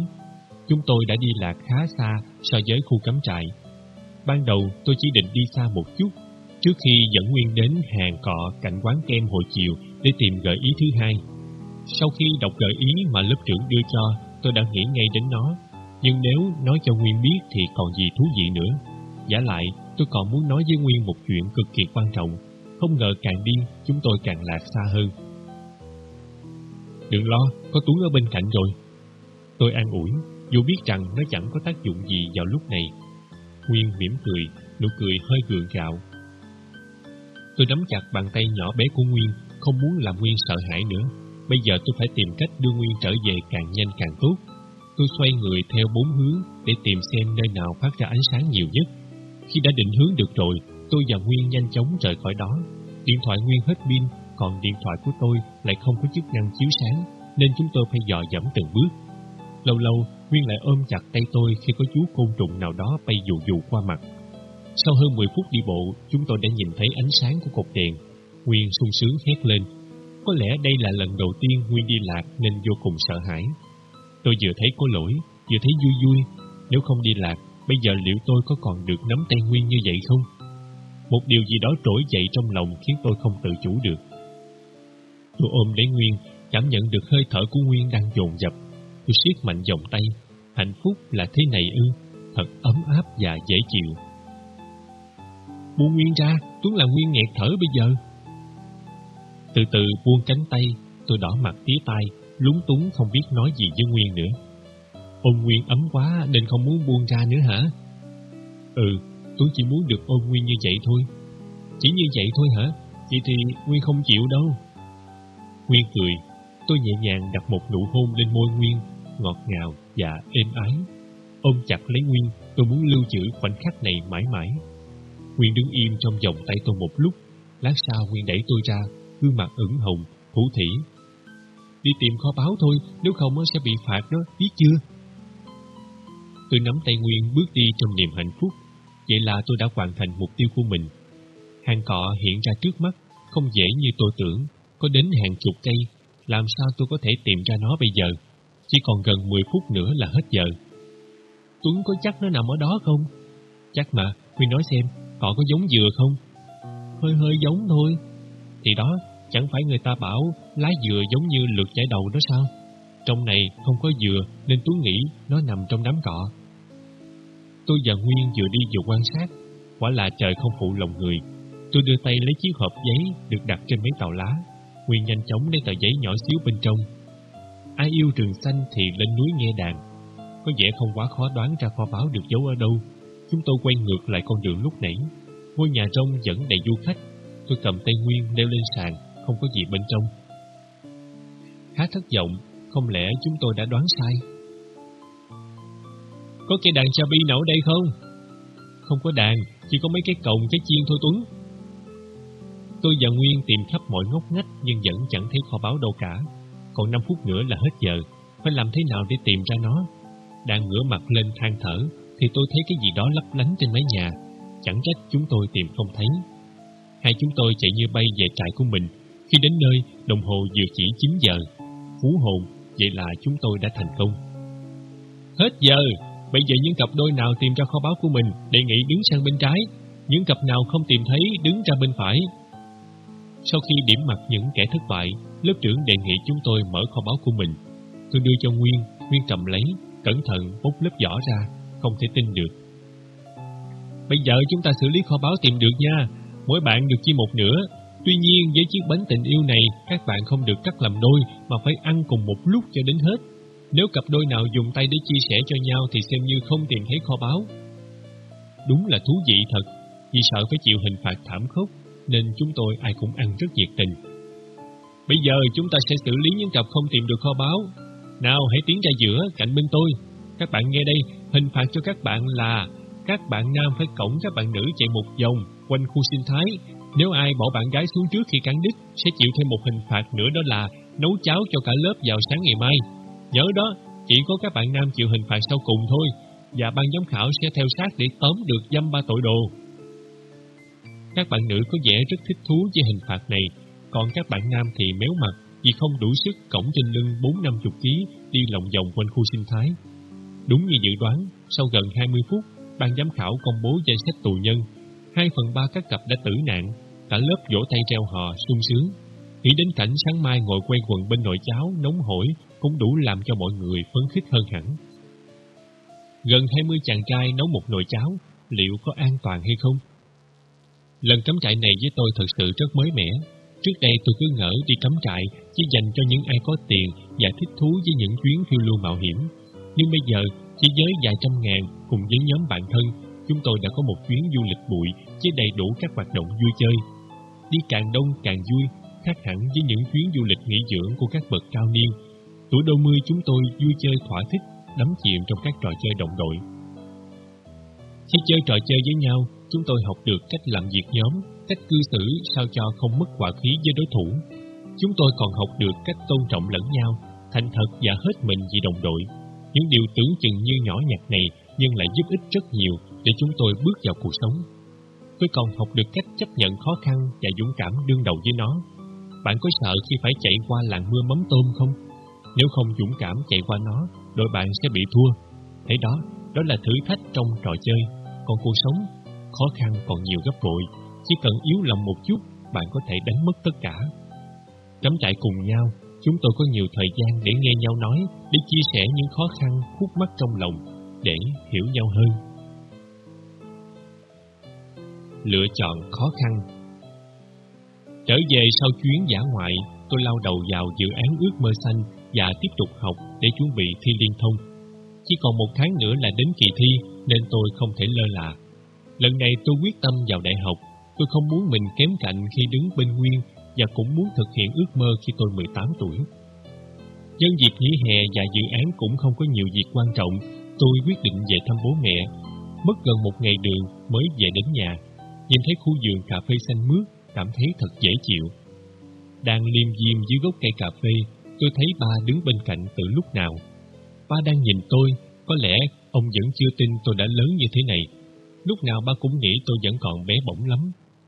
Speaker 1: Chúng tôi đã đi lạc khá xa so với khu cắm trại. Ban đầu tôi chỉ định đi xa một chút, trước khi dẫn Nguyên đến hàng cọ cạnh quán kem hồi chiều để tìm gợi ý thứ hai. Sau khi đọc gợi ý mà lớp trưởng đưa cho, tôi đã nghĩ ngay đến nó. Nhưng nếu nói cho Nguyên biết thì còn gì thú vị nữa. Giả lại, tôi còn muốn nói với Nguyên một chuyện cực kỳ quan trọng. Không ngờ càng đi, chúng tôi càng lạc xa hơn. Đừng lo, có Tuấn ở bên cạnh rồi. Tôi an ủi, dù biết rằng nó chẳng có tác dụng gì vào lúc này. Nguyên mỉm cười, nụ cười hơi gượng gạo. Tôi nắm chặt bàn tay nhỏ bé của Nguyên, không muốn làm Nguyên sợ hãi nữa. Bây giờ tôi phải tìm cách đưa Nguyên trở về càng nhanh càng tốt. Tôi xoay người theo bốn hướng để tìm xem nơi nào phát ra ánh sáng nhiều nhất. Khi đã định hướng được rồi, tôi và Nguyên nhanh chóng rời khỏi đó. Điện thoại Nguyên hết pin, còn điện thoại của tôi lại không có chức năng chiếu sáng, nên chúng tôi phải dò dẫm từng bước. Lâu lâu, Nguyên lại ôm chặt tay tôi khi có chú côn trùng nào đó bay dù dù qua mặt. Sau hơn 10 phút đi bộ, chúng tôi đã nhìn thấy ánh sáng của cột đèn. Nguyên sung sướng hét lên. Có lẽ đây là lần đầu tiên Nguyên đi lạc nên vô cùng sợ hãi. Tôi vừa thấy có lỗi, vừa thấy vui vui. Nếu không đi lạc, bây giờ liệu tôi có còn được nắm tay Nguyên như vậy không? Một điều gì đó trỗi dậy trong lòng khiến tôi không tự chủ được. Tôi ôm lấy Nguyên, cảm nhận được hơi thở của Nguyên đang dồn dập. Tôi siết mạnh vòng tay. Hạnh phúc là thế này ư, thật ấm áp và dễ chịu. Buông Nguyên ra, Tuấn là Nguyên nghẹt thở bây giờ. Từ từ buông cánh tay, tôi đỏ mặt tía tai, lúng túng không biết nói gì với Nguyên nữa. Ôm Nguyên ấm quá nên không muốn buông ra nữa hả? Ừ, tôi chỉ muốn được ôm Nguyên như vậy thôi. Chỉ như vậy thôi hả? Vậy thì Nguyên không chịu đâu. Nguyên cười, tôi nhẹ nhàng đặt một nụ hôn lên môi Nguyên, ngọt ngào và êm ái. Ôm chặt lấy Nguyên, tôi muốn lưu giữ khoảnh khắc này mãi mãi. Nguyên đứng im trong vòng tay tôi một lúc, lát sau Nguyên đẩy tôi ra, gương mặt ửng hồng, thủ thỉ. Đi tìm kho báu thôi, nếu không sẽ bị phạt đó, biết chưa? Tôi nắm tay Nguyên bước đi trong niềm hạnh phúc, vậy là tôi đã hoàn thành mục tiêu của mình. Hàng cọ hiện ra trước mắt, không dễ như tôi tưởng, có đến hàng chục cây, làm sao tôi có thể tìm ra nó bây giờ? Chỉ còn gần 10 phút nữa là hết giờ. Tuấn có chắc nó nằm ở đó không? Chắc mà, Nguyên nói xem, cọ có giống dừa không? Hơi hơi giống thôi. Thì đó, chẳng phải người ta bảo lá dừa giống như lượt chải đầu đó sao? Trong này không có dừa nên Tuấn nghĩ nó nằm trong đám cọ. Tôi và Nguyên vừa đi vừa quan sát, quả là trời không phụ lòng người. Tôi đưa tay lấy chiếc hộp giấy được đặt trên mấy tàu lá. Nguyên nhanh chóng lấy tờ giấy nhỏ xíu bên trong. Ai yêu rừng xanh thì lên núi nghe đàn. Có vẻ không quá khó đoán ra kho báu được giấu ở đâu. Chúng tôi quay ngược lại con đường lúc nãy. Ngôi nhà trong vẫn đầy du khách. Tôi cầm tay Nguyên leo lên sàn, không có gì bên trong. Khá thất vọng, không lẽ chúng tôi đã đoán sai? Có cây đàn Chabi nào ở đây không? Không có đàn, chỉ có mấy cái cồng cái chiên thôi Tuấn. Tôi và Nguyên tìm khắp mọi ngóc ngách nhưng vẫn chẳng thấy kho báu đâu cả. Còn 5 phút nữa là hết giờ, phải làm thế nào để tìm ra nó? Đang ngửa mặt lên than thở, thì tôi thấy cái gì đó lấp lánh trên mái nhà. Chẳng trách chúng tôi tìm không thấy. Hai chúng tôi chạy như bay về trại của mình. Khi đến nơi, đồng hồ vừa chỉ 9 giờ. Phú hồn, vậy là chúng tôi đã thành công. Hết giờ! Bây giờ những cặp đôi nào tìm ra kho báu của mình đề nghị đứng sang bên trái, những cặp nào không tìm thấy đứng ra bên phải. Sau khi điểm mặt những kẻ thất bại, lớp trưởng đề nghị chúng tôi mở kho báu của mình. Tôi đưa cho Nguyên, Nguyên cầm lấy, cẩn thận bốc lớp vỏ ra, không thể tin được. Bây giờ chúng ta xử lý kho báu tìm được nha, mỗi bạn được chia một nửa. Tuy nhiên với chiếc bánh tình yêu này, các bạn không được cắt làm đôi mà phải ăn cùng một lúc cho đến hết. Nếu cặp đôi nào dùng tay để chia sẻ cho nhau thì xem như không tìm thấy kho báu. Đúng là thú vị thật, vì sợ phải chịu hình phạt thảm khốc, nên chúng tôi ai cũng ăn rất nhiệt tình. Bây giờ chúng ta sẽ xử lý những cặp không tìm được kho báu. Nào hãy tiến ra giữa, cạnh bên tôi. Các bạn nghe đây, hình phạt cho các bạn là các bạn nam phải cổng các bạn nữ chạy một vòng quanh khu sinh thái. Nếu ai bỏ bạn gái xuống trước khi cắn đứt sẽ chịu thêm một hình phạt nữa đó là nấu cháo cho cả lớp vào sáng ngày mai. Nhớ đó, chỉ có các bạn nam chịu hình phạt sau cùng thôi, và ban giám khảo sẽ theo sát để tóm được dâm ba tội đồ. Các bạn nữ có vẻ rất thích thú với hình phạt này, còn các bạn nam thì méo mặt vì không đủ sức cổng trên lưng bốn năm chục ký đi lòng vòng quanh khu sinh thái. Đúng như dự đoán, sau gần 20 phút, ban giám khảo công bố danh sách tù nhân. Hai phần ba các cặp đã tử nạn, cả lớp vỗ tay treo hò, sung sướng. Nghĩ đến cảnh sáng mai ngồi quay quần bên nồi cháo, nóng hổi, cũng đủ làm cho mọi người phấn khích hơn hẳn. Gần 20 chàng trai nấu một nồi cháo, liệu có an toàn hay không? Lần cắm trại này với tôi thật sự rất mới mẻ. Trước đây tôi cứ ngỡ đi cắm trại chỉ dành cho những ai có tiền và thích thú với những chuyến phiêu lưu mạo hiểm. Nhưng bây giờ, chỉ với vài trăm ngàn cùng với nhóm bạn thân, chúng tôi đã có một chuyến du lịch bụi với đầy đủ các hoạt động vui chơi. Đi càng đông càng vui, khác hẳn với những chuyến du lịch nghỉ dưỡng của các bậc cao niên Tuổi đôi mươi chúng tôi vui chơi thỏa thích, đắm chìm trong các trò chơi đồng đội. Khi chơi trò chơi với nhau, chúng tôi học được cách làm việc nhóm, cách cư xử sao cho không mất quả khí với đối thủ. Chúng tôi còn học được cách tôn trọng lẫn nhau, thành thật và hết mình vì đồng đội. Những điều tưởng chừng như nhỏ nhặt này nhưng lại giúp ích rất nhiều để chúng tôi bước vào cuộc sống. Tôi còn học được cách chấp nhận khó khăn và dũng cảm đương đầu với nó. Bạn có sợ khi phải chạy qua làng mưa mắm tôm không? Nếu không dũng cảm chạy qua nó, đội bạn sẽ bị thua. Thế đó, đó là thử thách trong trò chơi. Còn cuộc sống, khó khăn còn nhiều gấp bội. Chỉ cần yếu lòng một chút, bạn có thể đánh mất tất cả. Cắm trại cùng nhau, chúng tôi có nhiều thời gian để nghe nhau nói, để chia sẻ những khó khăn, khúc mắc trong lòng, để hiểu nhau hơn. Lựa chọn khó khăn Trở về sau chuyến giả ngoại, tôi lao đầu vào dự án ước mơ xanh và tiếp tục học để chuẩn bị thi liên thông. Chỉ còn một tháng nữa là đến kỳ thi nên tôi không thể lơ là. Lần này tôi quyết tâm vào đại học. Tôi không muốn mình kém cạnh khi đứng bên Nguyên và cũng muốn thực hiện ước mơ khi tôi 18 tuổi. Nhân dịp nghỉ hè và dự án cũng không có nhiều việc quan trọng, tôi quyết định về thăm bố mẹ. Mất gần một ngày đường mới về đến nhà, nhìn thấy khu vườn cà phê xanh mướt, cảm thấy thật dễ chịu. Đang liêm diêm dưới gốc cây cà phê, tôi thấy ba đứng bên cạnh từ lúc nào. Ba đang nhìn tôi, có lẽ ông vẫn chưa tin tôi đã lớn như thế này. Lúc nào ba cũng nghĩ tôi vẫn còn bé bỏng lắm.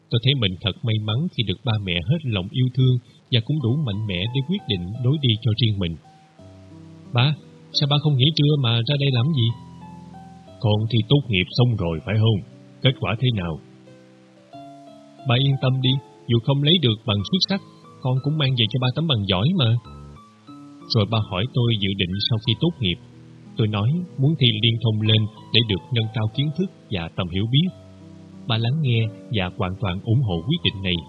Speaker 1: Tôi thấy mình thật may mắn khi được ba mẹ hết lòng yêu thương và cũng đủ mạnh mẽ để quyết định đối đi cho riêng mình. Ba, sao ba không nghỉ trưa mà ra đây làm gì?
Speaker 2: Con thi tốt nghiệp xong rồi phải không? Kết quả thế nào?
Speaker 1: Ba yên tâm đi, dù không lấy được bằng xuất sắc, con cũng mang về cho ba tấm bằng giỏi mà. Rồi ba hỏi tôi dự định sau khi tốt nghiệp. Tôi nói muốn thi liên thông lên để được nâng cao kiến thức và tầm hiểu biết. Ba lắng nghe và hoàn toàn ủng hộ quyết định này.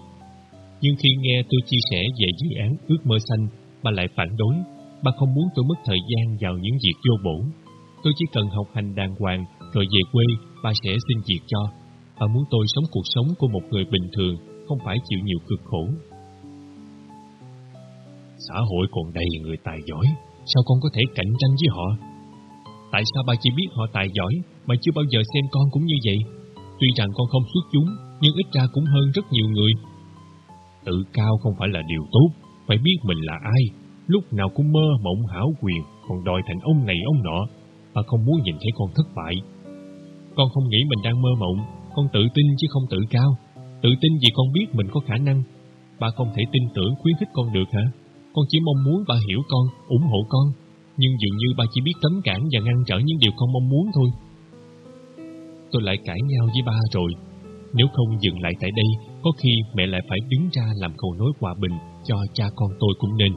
Speaker 1: Nhưng khi nghe tôi chia sẻ về dự án ước mơ xanh, ba lại phản đối. Ba không muốn tôi mất thời gian vào những việc vô bổ. Tôi chỉ cần học hành đàng hoàng rồi về quê, ba sẽ xin việc cho. Ba muốn tôi sống cuộc sống của một người bình thường, không phải chịu nhiều cực khổ.
Speaker 2: Xã hội còn đầy người tài giỏi, sao con có thể cạnh tranh với họ?
Speaker 1: Tại sao bà chỉ biết họ tài giỏi mà chưa bao giờ xem con cũng như vậy? Tuy rằng con không xuất chúng, nhưng ít ra cũng hơn rất nhiều người.
Speaker 2: Tự cao không phải là điều tốt, phải biết mình là ai. Lúc nào cũng mơ mộng hảo quyền, còn đòi thành ông này ông nọ. Bà không muốn nhìn thấy con thất bại.
Speaker 1: Con không nghĩ mình đang mơ mộng, con tự tin chứ không tự cao. Tự tin vì con biết mình có khả năng. Bà không thể tin tưởng khuyến khích con được hả? Con chỉ mong muốn bà hiểu con, ủng hộ con. Nhưng dường như bà chỉ biết cấm cản và ngăn trở những điều con mong muốn thôi. Tôi lại cãi nhau với ba rồi. Nếu không dừng lại tại đây, có khi mẹ lại phải đứng ra làm cầu nối hòa bình cho cha con tôi cũng nên.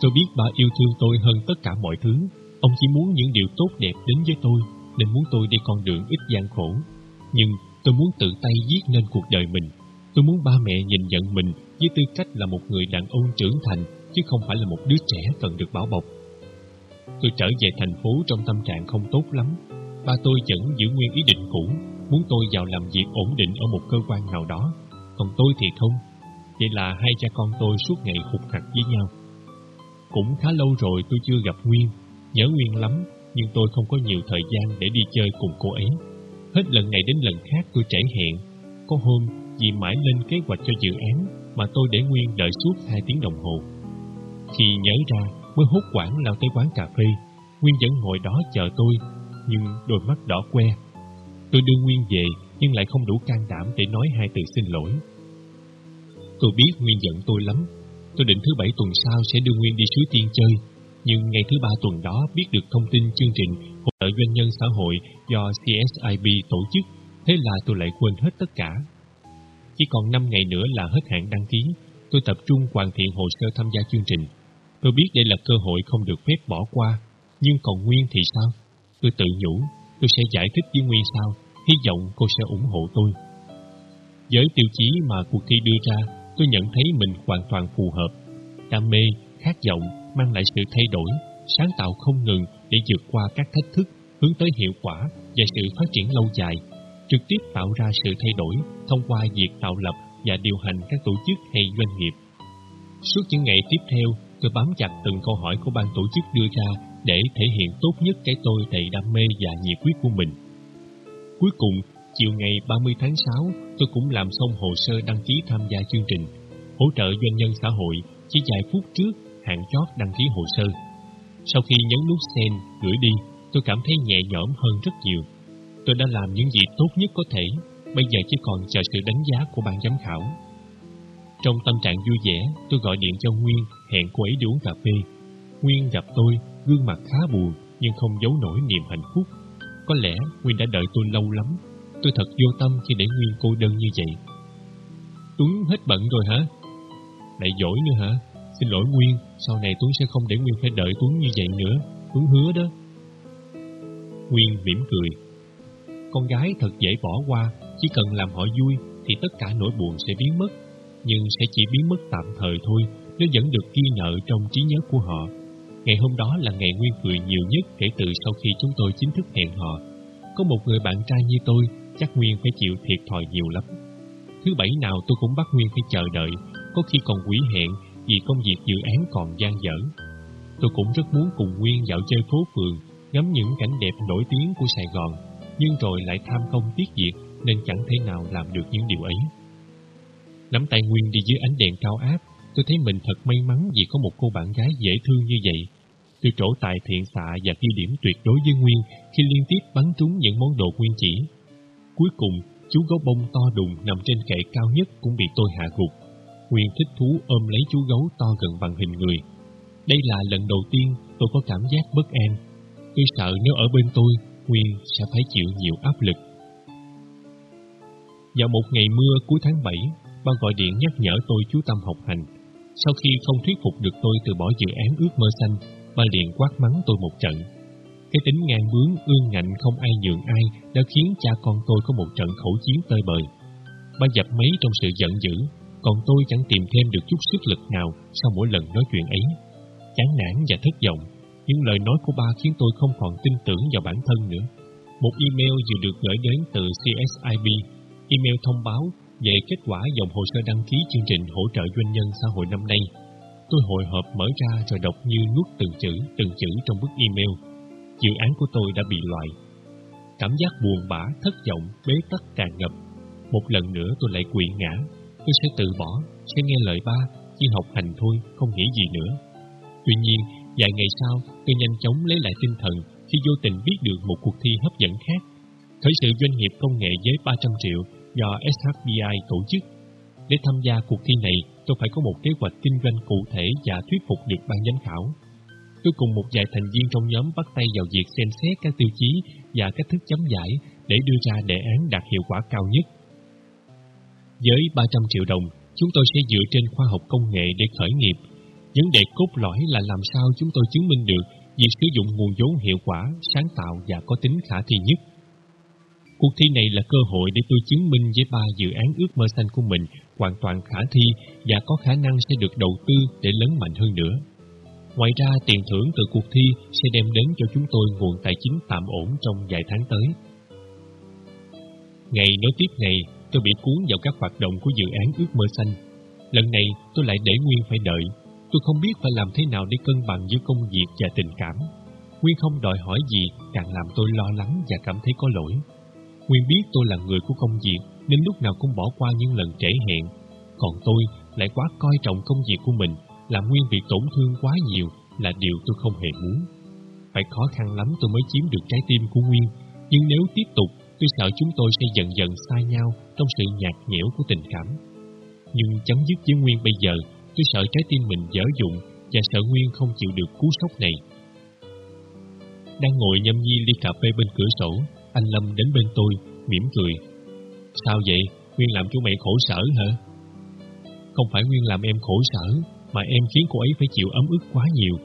Speaker 1: Tôi biết ba yêu thương tôi hơn tất cả mọi thứ. Ông chỉ muốn những điều tốt đẹp đến với tôi, nên muốn tôi đi con đường ít gian khổ. Nhưng tôi muốn tự tay viết nên cuộc đời mình. Tôi muốn ba mẹ nhìn nhận mình với tư cách là một người đàn ông trưởng thành, chứ không phải là một đứa trẻ cần được bảo bọc. Tôi trở về thành phố trong tâm trạng không tốt lắm. Ba tôi vẫn giữ nguyên ý định cũ, muốn tôi vào làm việc ổn định ở một cơ quan nào đó. Còn tôi thì không. Vậy là hai cha con tôi suốt ngày hụt hạt với nhau. Cũng khá lâu rồi tôi chưa gặp Nguyên. Nhớ Nguyên lắm, nhưng tôi không có nhiều thời gian để đi chơi cùng cô ấy. Hết lần này đến lần khác tôi trễ hẹn. Có hôm, vì mãi lên kế hoạch cho dự án mà tôi để Nguyên đợi suốt hai tiếng đồng hồ. Khi nhớ ra, mới hốt quảng lao tới quán cà phê. Nguyên vẫn ngồi đó chờ tôi, nhưng đôi mắt đỏ que. Tôi đưa Nguyên về, nhưng lại không đủ can đảm để nói hai từ xin lỗi. Tôi biết Nguyên giận tôi lắm. Tôi định thứ bảy tuần sau sẽ đưa Nguyên đi suối tiên chơi. Nhưng ngày thứ ba tuần đó biết được thông tin chương trình hỗ trợ doanh nhân xã hội do CSIB tổ chức, thế là tôi lại quên hết tất cả. Chỉ còn 5 ngày nữa là hết hạn đăng ký, tôi tập trung hoàn thiện hồ sơ tham gia chương trình. Tôi biết đây là cơ hội không được phép bỏ qua, nhưng còn Nguyên thì sao? Tôi tự nhủ, tôi sẽ giải thích với Nguyên sao, hy vọng cô sẽ ủng hộ tôi. Với tiêu chí mà cuộc thi đưa ra, tôi nhận thấy mình hoàn toàn phù hợp. Đam mê, khát vọng mang lại sự thay đổi, sáng tạo không ngừng để vượt qua các thách thức, hướng tới hiệu quả và sự phát triển lâu dài, trực tiếp tạo ra sự thay đổi thông qua việc tạo lập và điều hành các tổ chức hay doanh nghiệp. Suốt những ngày tiếp theo, tôi bám chặt từng câu hỏi của ban tổ chức đưa ra để thể hiện tốt nhất cái tôi đầy đam mê và nhiệt huyết của mình. Cuối cùng, chiều ngày 30 tháng 6, tôi cũng làm xong hồ sơ đăng ký tham gia chương trình hỗ trợ doanh nhân xã hội chỉ vài phút trước hạn chót đăng ký hồ sơ. Sau khi nhấn nút send gửi đi, tôi cảm thấy nhẹ nhõm hơn rất nhiều. Tôi đã làm những gì tốt nhất có thể, bây giờ chỉ còn chờ sự đánh giá của ban giám khảo. Trong tâm trạng vui vẻ, tôi gọi điện cho Nguyên, hẹn cô ấy đi uống cà phê. Nguyên gặp tôi, gương mặt khá buồn, nhưng không giấu nổi niềm hạnh phúc. Có lẽ Nguyên đã đợi tôi lâu lắm. Tôi thật vô tâm khi để Nguyên cô đơn như vậy. Tuấn hết bận rồi hả? Lại dỗi nữa hả? Xin lỗi Nguyên, sau này Tuấn sẽ không để Nguyên phải đợi Tuấn như vậy nữa. Tuấn hứa đó. Nguyên mỉm cười. Con gái thật dễ bỏ qua, chỉ cần làm họ vui thì tất cả nỗi buồn sẽ biến mất. Nhưng sẽ chỉ biến mất tạm thời thôi nó vẫn được ghi nợ trong trí nhớ của họ. Ngày hôm đó là ngày Nguyên cười nhiều nhất kể từ sau khi chúng tôi chính thức hẹn họ. Có một người bạn trai như tôi, chắc Nguyên phải chịu thiệt thòi nhiều lắm. Thứ bảy nào tôi cũng bắt Nguyên phải chờ đợi, có khi còn quỷ hẹn vì công việc dự án còn gian dở. Tôi cũng rất muốn cùng Nguyên dạo chơi phố phường, ngắm những cảnh đẹp nổi tiếng của Sài Gòn, nhưng rồi lại tham công tiếc việc nên chẳng thể nào làm được những điều ấy. Nắm tay Nguyên đi dưới ánh đèn cao áp, tôi thấy mình thật may mắn vì có một cô bạn gái dễ thương như vậy. Tôi trổ tài thiện xạ và ghi điểm tuyệt đối với Nguyên khi liên tiếp bắn trúng những món đồ Nguyên chỉ. Cuối cùng, chú gấu bông to đùng nằm trên kệ cao nhất cũng bị tôi hạ gục. Nguyên thích thú ôm lấy chú gấu to gần bằng hình người. Đây là lần đầu tiên tôi có cảm giác bất an. Tôi sợ nếu ở bên tôi, Nguyên sẽ phải chịu nhiều áp lực. Vào một ngày mưa cuối tháng 7, ba gọi điện nhắc nhở tôi chú tâm học hành. Sau khi không thuyết phục được tôi từ bỏ dự án ước mơ xanh, ba liền quát mắng tôi một trận. Cái tính ngang bướng, ương ngạnh không ai nhường ai đã khiến cha con tôi có một trận khẩu chiến tơi bời. Ba dập mấy trong sự giận dữ, còn tôi chẳng tìm thêm được chút sức lực nào sau mỗi lần nói chuyện ấy. Chán nản và thất vọng, những lời nói của ba khiến tôi không còn tin tưởng vào bản thân nữa. Một email vừa được gửi đến từ CSIB, email thông báo về kết quả dòng hồ sơ đăng ký chương trình hỗ trợ doanh nhân xã hội năm nay. Tôi hồi hộp mở ra rồi đọc như nuốt từng chữ, từng chữ trong bức email. Dự án của tôi đã bị loại. Cảm giác buồn bã, thất vọng, bế tắc tràn ngập. Một lần nữa tôi lại quỵ ngã. Tôi sẽ từ bỏ, sẽ nghe lời ba, chỉ học hành thôi, không nghĩ gì nữa. Tuy nhiên, vài ngày sau, tôi nhanh chóng lấy lại tinh thần khi vô tình biết được một cuộc thi hấp dẫn khác. Khởi sự doanh nghiệp công nghệ với 300 triệu do SHBI tổ chức. Để tham gia cuộc thi này, tôi phải có một kế hoạch kinh doanh cụ thể và thuyết phục được ban giám khảo. Tôi cùng một vài thành viên trong nhóm bắt tay vào việc xem xét các tiêu chí và cách thức chấm giải để đưa ra đề án đạt hiệu quả cao nhất. Với 300 triệu đồng, chúng tôi sẽ dựa trên khoa học công nghệ để khởi nghiệp. Vấn đề cốt lõi là làm sao chúng tôi chứng minh được việc sử dụng nguồn vốn hiệu quả, sáng tạo và có tính khả thi nhất. Cuộc thi này là cơ hội để tôi chứng minh với ba dự án ước mơ xanh của mình hoàn toàn khả thi và có khả năng sẽ được đầu tư để lớn mạnh hơn nữa. Ngoài ra, tiền thưởng từ cuộc thi sẽ đem đến cho chúng tôi nguồn tài chính tạm ổn trong vài tháng tới. Ngày nối tiếp ngày, tôi bị cuốn vào các hoạt động của dự án ước mơ xanh. Lần này, tôi lại để Nguyên phải đợi. Tôi không biết phải làm thế nào để cân bằng giữa công việc và tình cảm. Nguyên không đòi hỏi gì càng làm tôi lo lắng và cảm thấy có lỗi. Nguyên biết tôi là người của công việc nên lúc nào cũng bỏ qua những lần trễ hẹn. Còn tôi lại quá coi trọng công việc của mình, làm Nguyên bị tổn thương quá nhiều là điều tôi không hề muốn. Phải khó khăn lắm tôi mới chiếm được trái tim của Nguyên, nhưng nếu tiếp tục, tôi sợ chúng tôi sẽ dần dần xa nhau trong sự nhạt nhẽo của tình cảm. Nhưng chấm dứt với Nguyên bây giờ, tôi sợ trái tim mình dở dụng và sợ Nguyên không chịu được cú sốc này. Đang ngồi nhâm nhi ly cà phê bên cửa sổ, anh Lâm đến bên tôi, mỉm cười. Sao vậy? Nguyên làm chú mày khổ sở hả? Không phải Nguyên làm em khổ sở, mà em khiến cô ấy phải chịu ấm ức quá nhiều.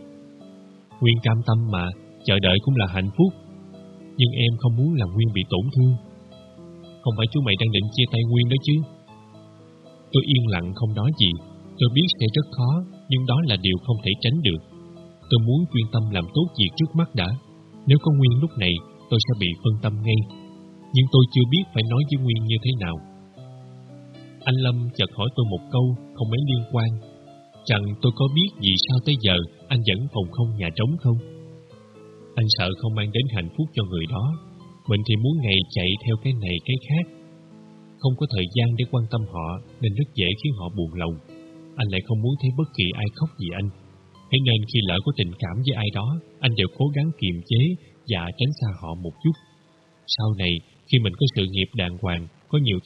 Speaker 1: Nguyên cam tâm mà, chờ đợi cũng là hạnh phúc. Nhưng em không muốn làm Nguyên bị tổn thương. Không phải chú mày đang định chia tay Nguyên đó chứ? Tôi yên lặng không nói gì. Tôi biết sẽ rất khó, nhưng đó là điều không thể tránh được. Tôi muốn chuyên tâm làm tốt việc trước mắt đã. Nếu có Nguyên lúc này, tôi sẽ bị phân tâm ngay. Nhưng tôi chưa biết phải nói với Nguyên như thế nào. Anh Lâm chợt hỏi tôi một câu không mấy liên quan. Rằng tôi có biết vì sao tới giờ anh vẫn phòng không nhà trống không? Anh sợ không mang đến hạnh phúc cho người đó. Mình thì muốn ngày chạy theo cái này cái khác. Không có thời gian để quan tâm họ nên rất dễ khiến họ buồn lòng. Anh lại không muốn thấy bất kỳ ai khóc vì anh. Thế nên khi lỡ có tình cảm với ai đó, anh đều cố gắng kiềm chế và tránh xa họ một chút. Sau này, khi mình có sự nghiệp đàng hoàng, có nhiều